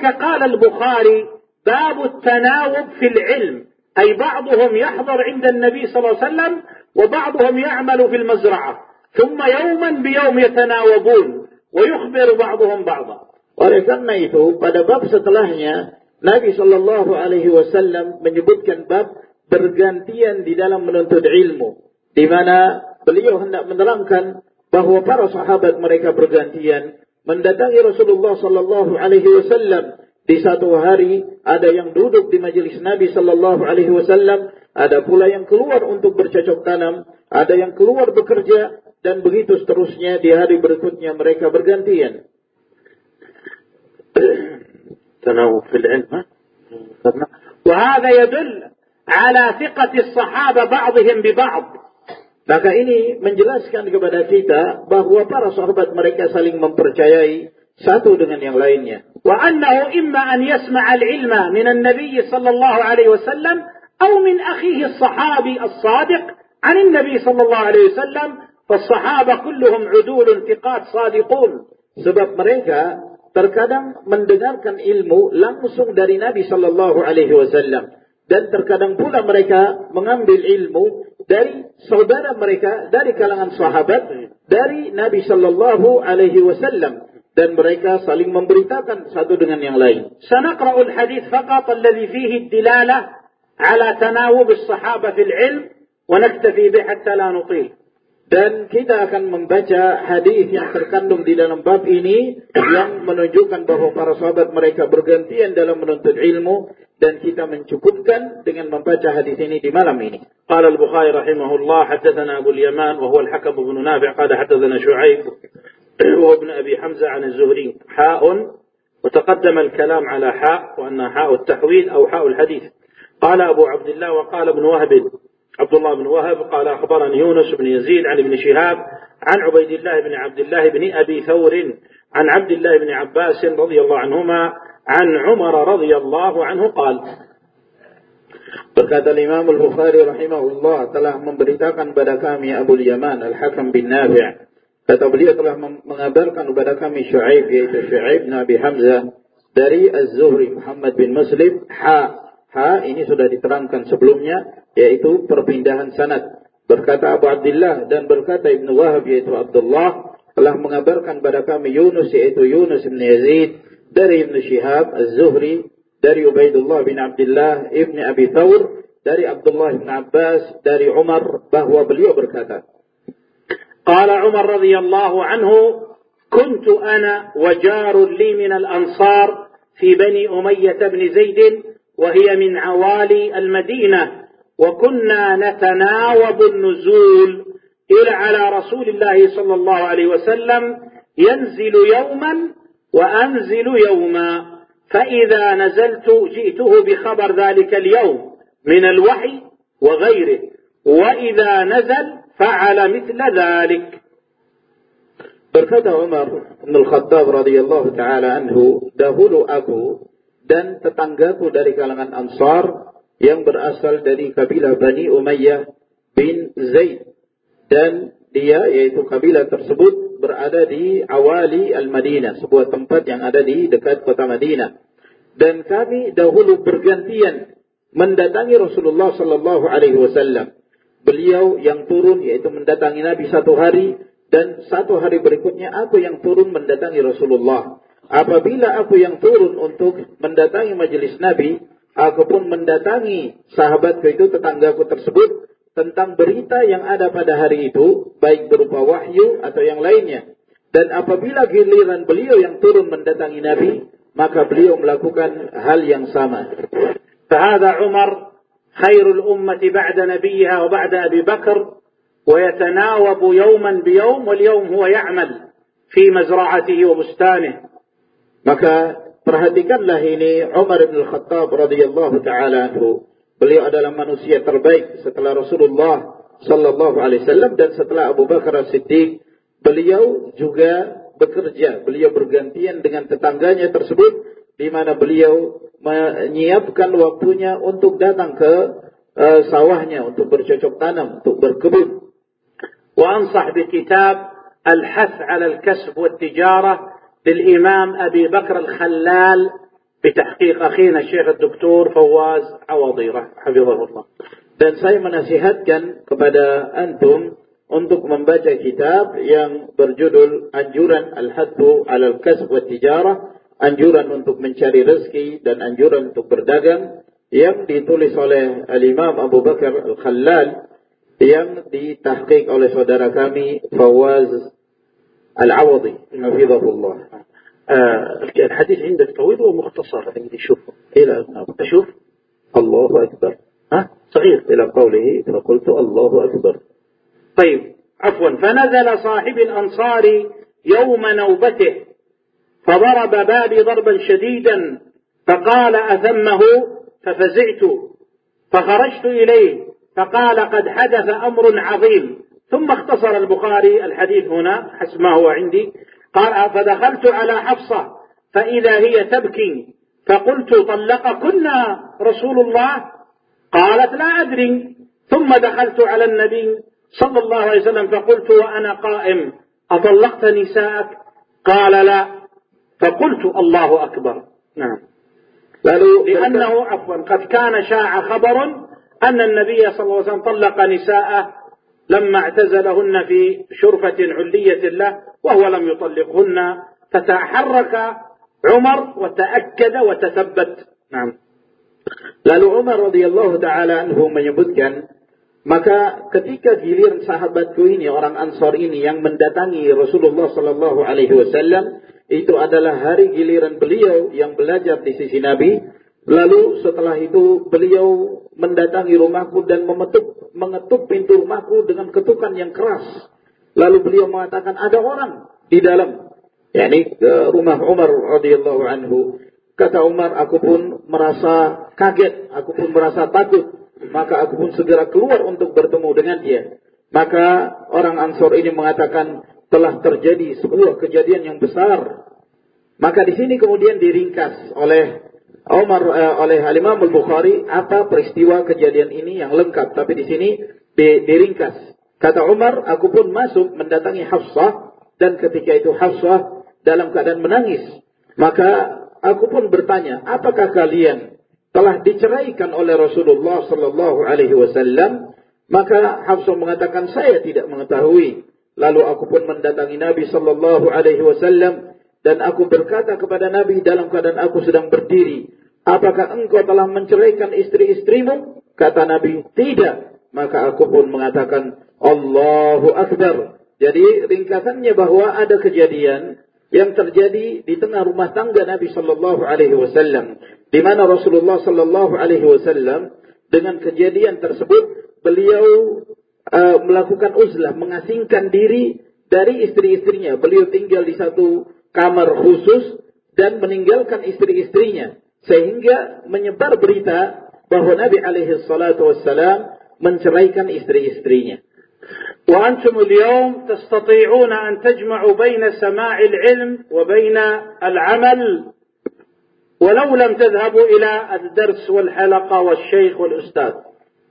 قال البخاري باب التناوب في العلم أي بعضهم يحضر عند النبي صلى الله عليه وسلم وبعضهم يعمل في المزرعة ثم يوما بيوم يتناوبون ويخبر بعضهم بعضا Oleh karena itu, pada bab setelahnya, Nabi Shallallahu Alaihi Wasallam menyebutkan bab bergantian di dalam menuntut ilmu, di mana beliau hendak menerangkan bahwa para sahabat mereka bergantian mendatangi Rasulullah Shallallahu Alaihi Wasallam di satu hari ada yang duduk di majelis Nabi Shallallahu Alaihi Wasallam, ada pula yang keluar untuk bercocok tanam, ada yang keluar bekerja dan begitu seterusnya di hari berikutnya mereka bergantian. تناوب في العلم وهذا يدل على ثقة الصحابة بعضهم ببعض Maka ini menjelaskan kepada kita bahwa para sahabat mereka saling mempercayai satu dengan yang lainnya. وأنه إما أن يسمع العلم من النبي صلى الله عليه وسلم أو من أخيه الصحابي الصادق عن النبي صلى الله عليه وسلم فالصحابة كلهم عدول ثقات صادقون Sebab mereka terkadang mendengarkan ilmu langsung dari Nabi Shallallahu Alaihi Wasallam dan terkadang pula mereka mengambil ilmu dari saudara mereka dari kalangan sahabat dari Nabi Shallallahu Alaihi Wasallam dan mereka saling memberitakan satu dengan yang lain. Sanaqra'ul hadis faqat alladhi fihi dilalah ala tanawub as-sahaba fil ilm wa naktafi bi hatta la nuqil. Dan kita akan membaca hadis yang terkandung di dalam bab ini yang menunjukkan bahwa para sahabat mereka bergantian dalam menuntut ilmu dan kita mencukupkan dengan membaca hadis ini di malam ini. Qala al-Bukhari rahimahullah haddatsana Abu Yaman wa huwa al-Hakam bin Nafi' qala haddatsana Shu'aib وهو ابن أبي حمزة عن الزهري. حاء. وتقدم الكلام على حاء وأنها حاء التحويل أو حاء الحديث. قال أبو عبد الله وقال ابن وهب. عبد الله بن وهب قال أخبرني يونس بن يزيد عن ابن شهاب عن عبيد الله بن عبد الله بن أبي ثور عن عبد الله بن عباس رضي الله عنهما عن عمر رضي الله عنه قال. Berkata Imam Al-Bukhari rahimahullah telah memberitakan kepada kami Abu Yaman Al-Hakam bin Nafi' kata beliau telah mengabarkan kepada kami Syuaib yaitu Syuaib Nabi Hamzah dari Az-Zuhri Muhammad bin Muslim ha Ha ini sudah diterangkan sebelumnya yaitu perpindahan sanad. Berkata Abu Abdullah dan berkata Ibnu Wahab yaitu Abdullah telah mengabarkan kepada kami Yunus yaitu Yunus bin Yazid dari Ibnu Shihab Az-Zuhri dari Ubaidullah bin Abdullah Ibn Abi Thawr dari Abdullah bin Abbas dari Umar bahwa beliau berkata قال عمر رضي الله عنه كنت أنا وجار لي من الأنصار في بني أمية بن زيد وهي من عوالي المدينة وكنا نتناوب النزول إلى على رسول الله صلى الله عليه وسلم ينزل يوما وأنزل يوما فإذا نزلت جئته بخبر ذلك اليوم من الوحي وغيره وإذا نزل فعل مثل ذلك Berkata Umar bin Al-Khattab radhiyallahu taala anhu, dahulu aku dan tetanggaku dari kalangan Ansar yang berasal dari kabilah Bani Umayyah bin Zaid dan dia yaitu kabilah tersebut berada di awali Al-Madinah sebuah tempat yang ada di dekat kota Madinah dan kami dahulu bergantian mendatangi Rasulullah sallallahu alaihi wasallam beliau yang turun yaitu mendatangi Nabi satu hari dan satu hari berikutnya aku yang turun mendatangi Rasulullah. Apabila aku yang turun untuk mendatangi majelis Nabi, aku pun mendatangi sahabatku itu tetanggaku tersebut tentang berita yang ada pada hari itu, baik berupa wahyu atau yang lainnya. Dan apabila giliran beliau yang turun mendatangi Nabi, maka beliau melakukan hal yang sama. Tahada Umar خير الأمة بعد نبيها وبعد أبي بكر ويتناوب يوما بيوم واليوم هو يعمل في مزرعته وبستانه Maka perhatikanlah ini Umar bin Khattab radhiyallahu taala anhu. Beliau adalah manusia terbaik setelah Rasulullah sallallahu alaihi wasallam dan setelah Abu Bakar As-Siddiq. Beliau juga bekerja, beliau bergantian dengan tetangganya tersebut di mana beliau menyiapkan waktunya untuk datang ke uh, sawahnya untuk bercocok tanam, untuk berkebun. وأنصح بكتاب الحث على الكسب والتجارة للإمام أبي بكر الخلال بتحقيق أخينا الشيخ الدكتور فواز عوضي حفظه الله dan saya menasihatkan kepada antum untuk membaca kitab yang berjudul Anjuran Al-Haddu Al-Kasb wa Tijarah Anjuran untuk mencari rezeki dan anjuran untuk berdagang yang ditulis oleh Al-Imam Abu Bakar Al-Khallal yang ditahqiq oleh saudara kami Fawaz الله آه الحديث عندك طويل ومختصر عندي شوفه إلى أشوف الله أكبر ها صغير إلى قوله فقلت الله أكبر طيب عفوا فنزل صاحب الأنصار يوم نوبته فضرب بابي ضربا شديدا فقال أثمه ففزعت فخرجت إليه فقال قد حدث أمر عظيم. ثم اختصر البخاري الحديث هنا حسب ما هو عندي. قال فدخلت على حفصة فإذا هي تبكي فقلت طلقكن رسول الله؟ قالت لا أدري. ثم دخلت على النبي صلى الله عليه وسلم فقلت وأنا قائم أطلقت نساءك؟ قال لا. فقلت الله أكبر نعم لأنه عفوا قد كان شاع خبر أن النبي صلى الله عليه وسلم طلق نساءه لما اعتزلهن في شرفة علية له وهو لم يطلقهن فتحرك عمر وتأكد وتثبت نعم Lalu Umar radhiyallahu taala anhu menyebutkan Maka ketika giliran sahabatku ini orang Ansor ini yang mendatangi Rasulullah sallallahu alaihi wasallam itu adalah hari giliran beliau yang belajar di sisi Nabi. Lalu setelah itu beliau mendatangi rumahku dan memetuk, mengetuk pintu rumahku dengan ketukan yang keras. Lalu beliau mengatakan ada orang di dalam, yakni ke rumah Umar radhiyallahu anhu. Kata Umar, aku pun merasa kaget, aku pun merasa takut. Maka aku pun segera keluar untuk bertemu dengan dia. Maka orang Ansor ini mengatakan telah terjadi sebuah kejadian yang besar. Maka di sini kemudian diringkas oleh Umar uh, oleh Imam Al-Bukhari apa peristiwa kejadian ini yang lengkap tapi di sini di, diringkas. Kata Umar, aku pun masuk mendatangi Hafsah dan ketika itu Hafsah dalam keadaan menangis. Maka aku pun bertanya, apakah kalian telah diceraikan oleh Rasulullah sallallahu alaihi wasallam? Maka Hafsah mengatakan saya tidak mengetahui. Lalu aku pun mendatangi Nabi sallallahu alaihi wasallam dan aku berkata kepada Nabi dalam keadaan aku sedang berdiri, apakah engkau telah menceraikan istri-istrimu? Kata Nabi, tidak. Maka aku pun mengatakan, Allahu Akbar. Jadi ringkasannya bahwa ada kejadian yang terjadi di tengah rumah tangga Nabi Sallallahu Alaihi Wasallam, di mana Rasulullah Sallallahu Alaihi Wasallam dengan kejadian tersebut beliau uh, melakukan uzlah, mengasingkan diri dari istri-istrinya. Beliau tinggal di satu kamar khusus dan meninggalkan istri-istrinya sehingga menyebar berita bahwa Nabi alaihi salatu wassalam menceraikan istri-istrinya. وأنتم اليوم تستطيعون أن تجمعوا بين سماع العلم وبين العمل ولو لم تذهبوا إلى الدرس والحلقة والشيخ والأستاذ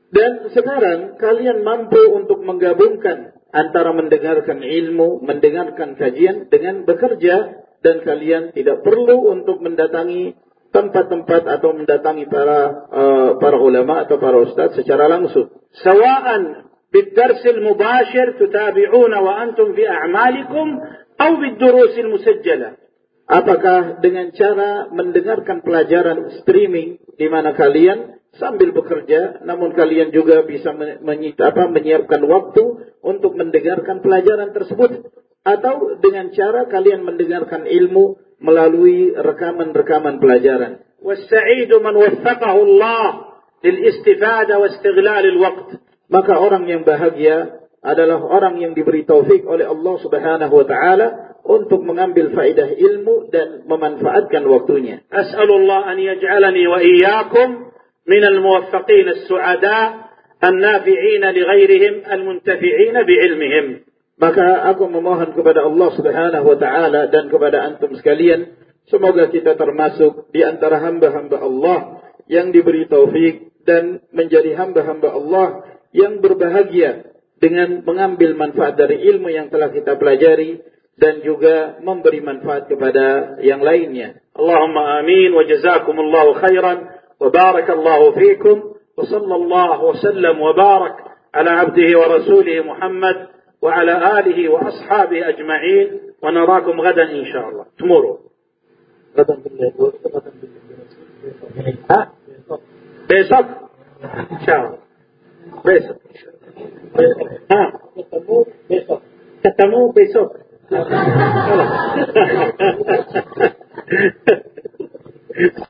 dan sekarang kalian mampu untuk menggabungkan antara mendengarkan ilmu, mendengarkan kajian dengan bekerja dan kalian tidak perlu untuk mendatangi tempat-tempat atau mendatangi para uh, para ulama atau para ustaz secara langsung. Sawa'an bidarsil mubashir tutabi'una wa antum fi a'malikum atau bidurusil musajjalah. Apakah dengan cara mendengarkan pelajaran streaming di mana kalian sambil bekerja, namun kalian juga bisa menyita, apa, menyiapkan waktu untuk mendengarkan pelajaran tersebut, atau dengan cara kalian mendengarkan ilmu melalui rekaman-rekaman pelajaran. والسعيد من وفقه الله للاستفادة واستغلال الوقت. Maka orang yang bahagia adalah orang yang diberi taufik oleh Allah Subhanahu wa taala untuk mengambil faedah ilmu dan memanfaatkan waktunya. As'alullah an yaj'alani wa iyyakum من الموفقين السعداء النافعين لغيرهم المنتفعين بعلمهم Maka aku memohon kepada Allah Subhanahu wa taala dan kepada antum sekalian semoga kita termasuk di antara hamba-hamba Allah yang diberi taufik dan menjadi hamba-hamba Allah yang berbahagia dengan mengambil manfaat dari ilmu yang telah kita pelajari dan juga memberi manfaat kepada yang lainnya. Allahumma amin wa jazakumullahu khairan. وبارك الله فيكم وصلى الله وسلم وبارك على عبده ورسوله محمد وعلى آله وأصحابه أجمعين ونراكم غدا إن شاء الله. تمروا غدا ها besok إن شاء الله. besok ها. besok ketemu besok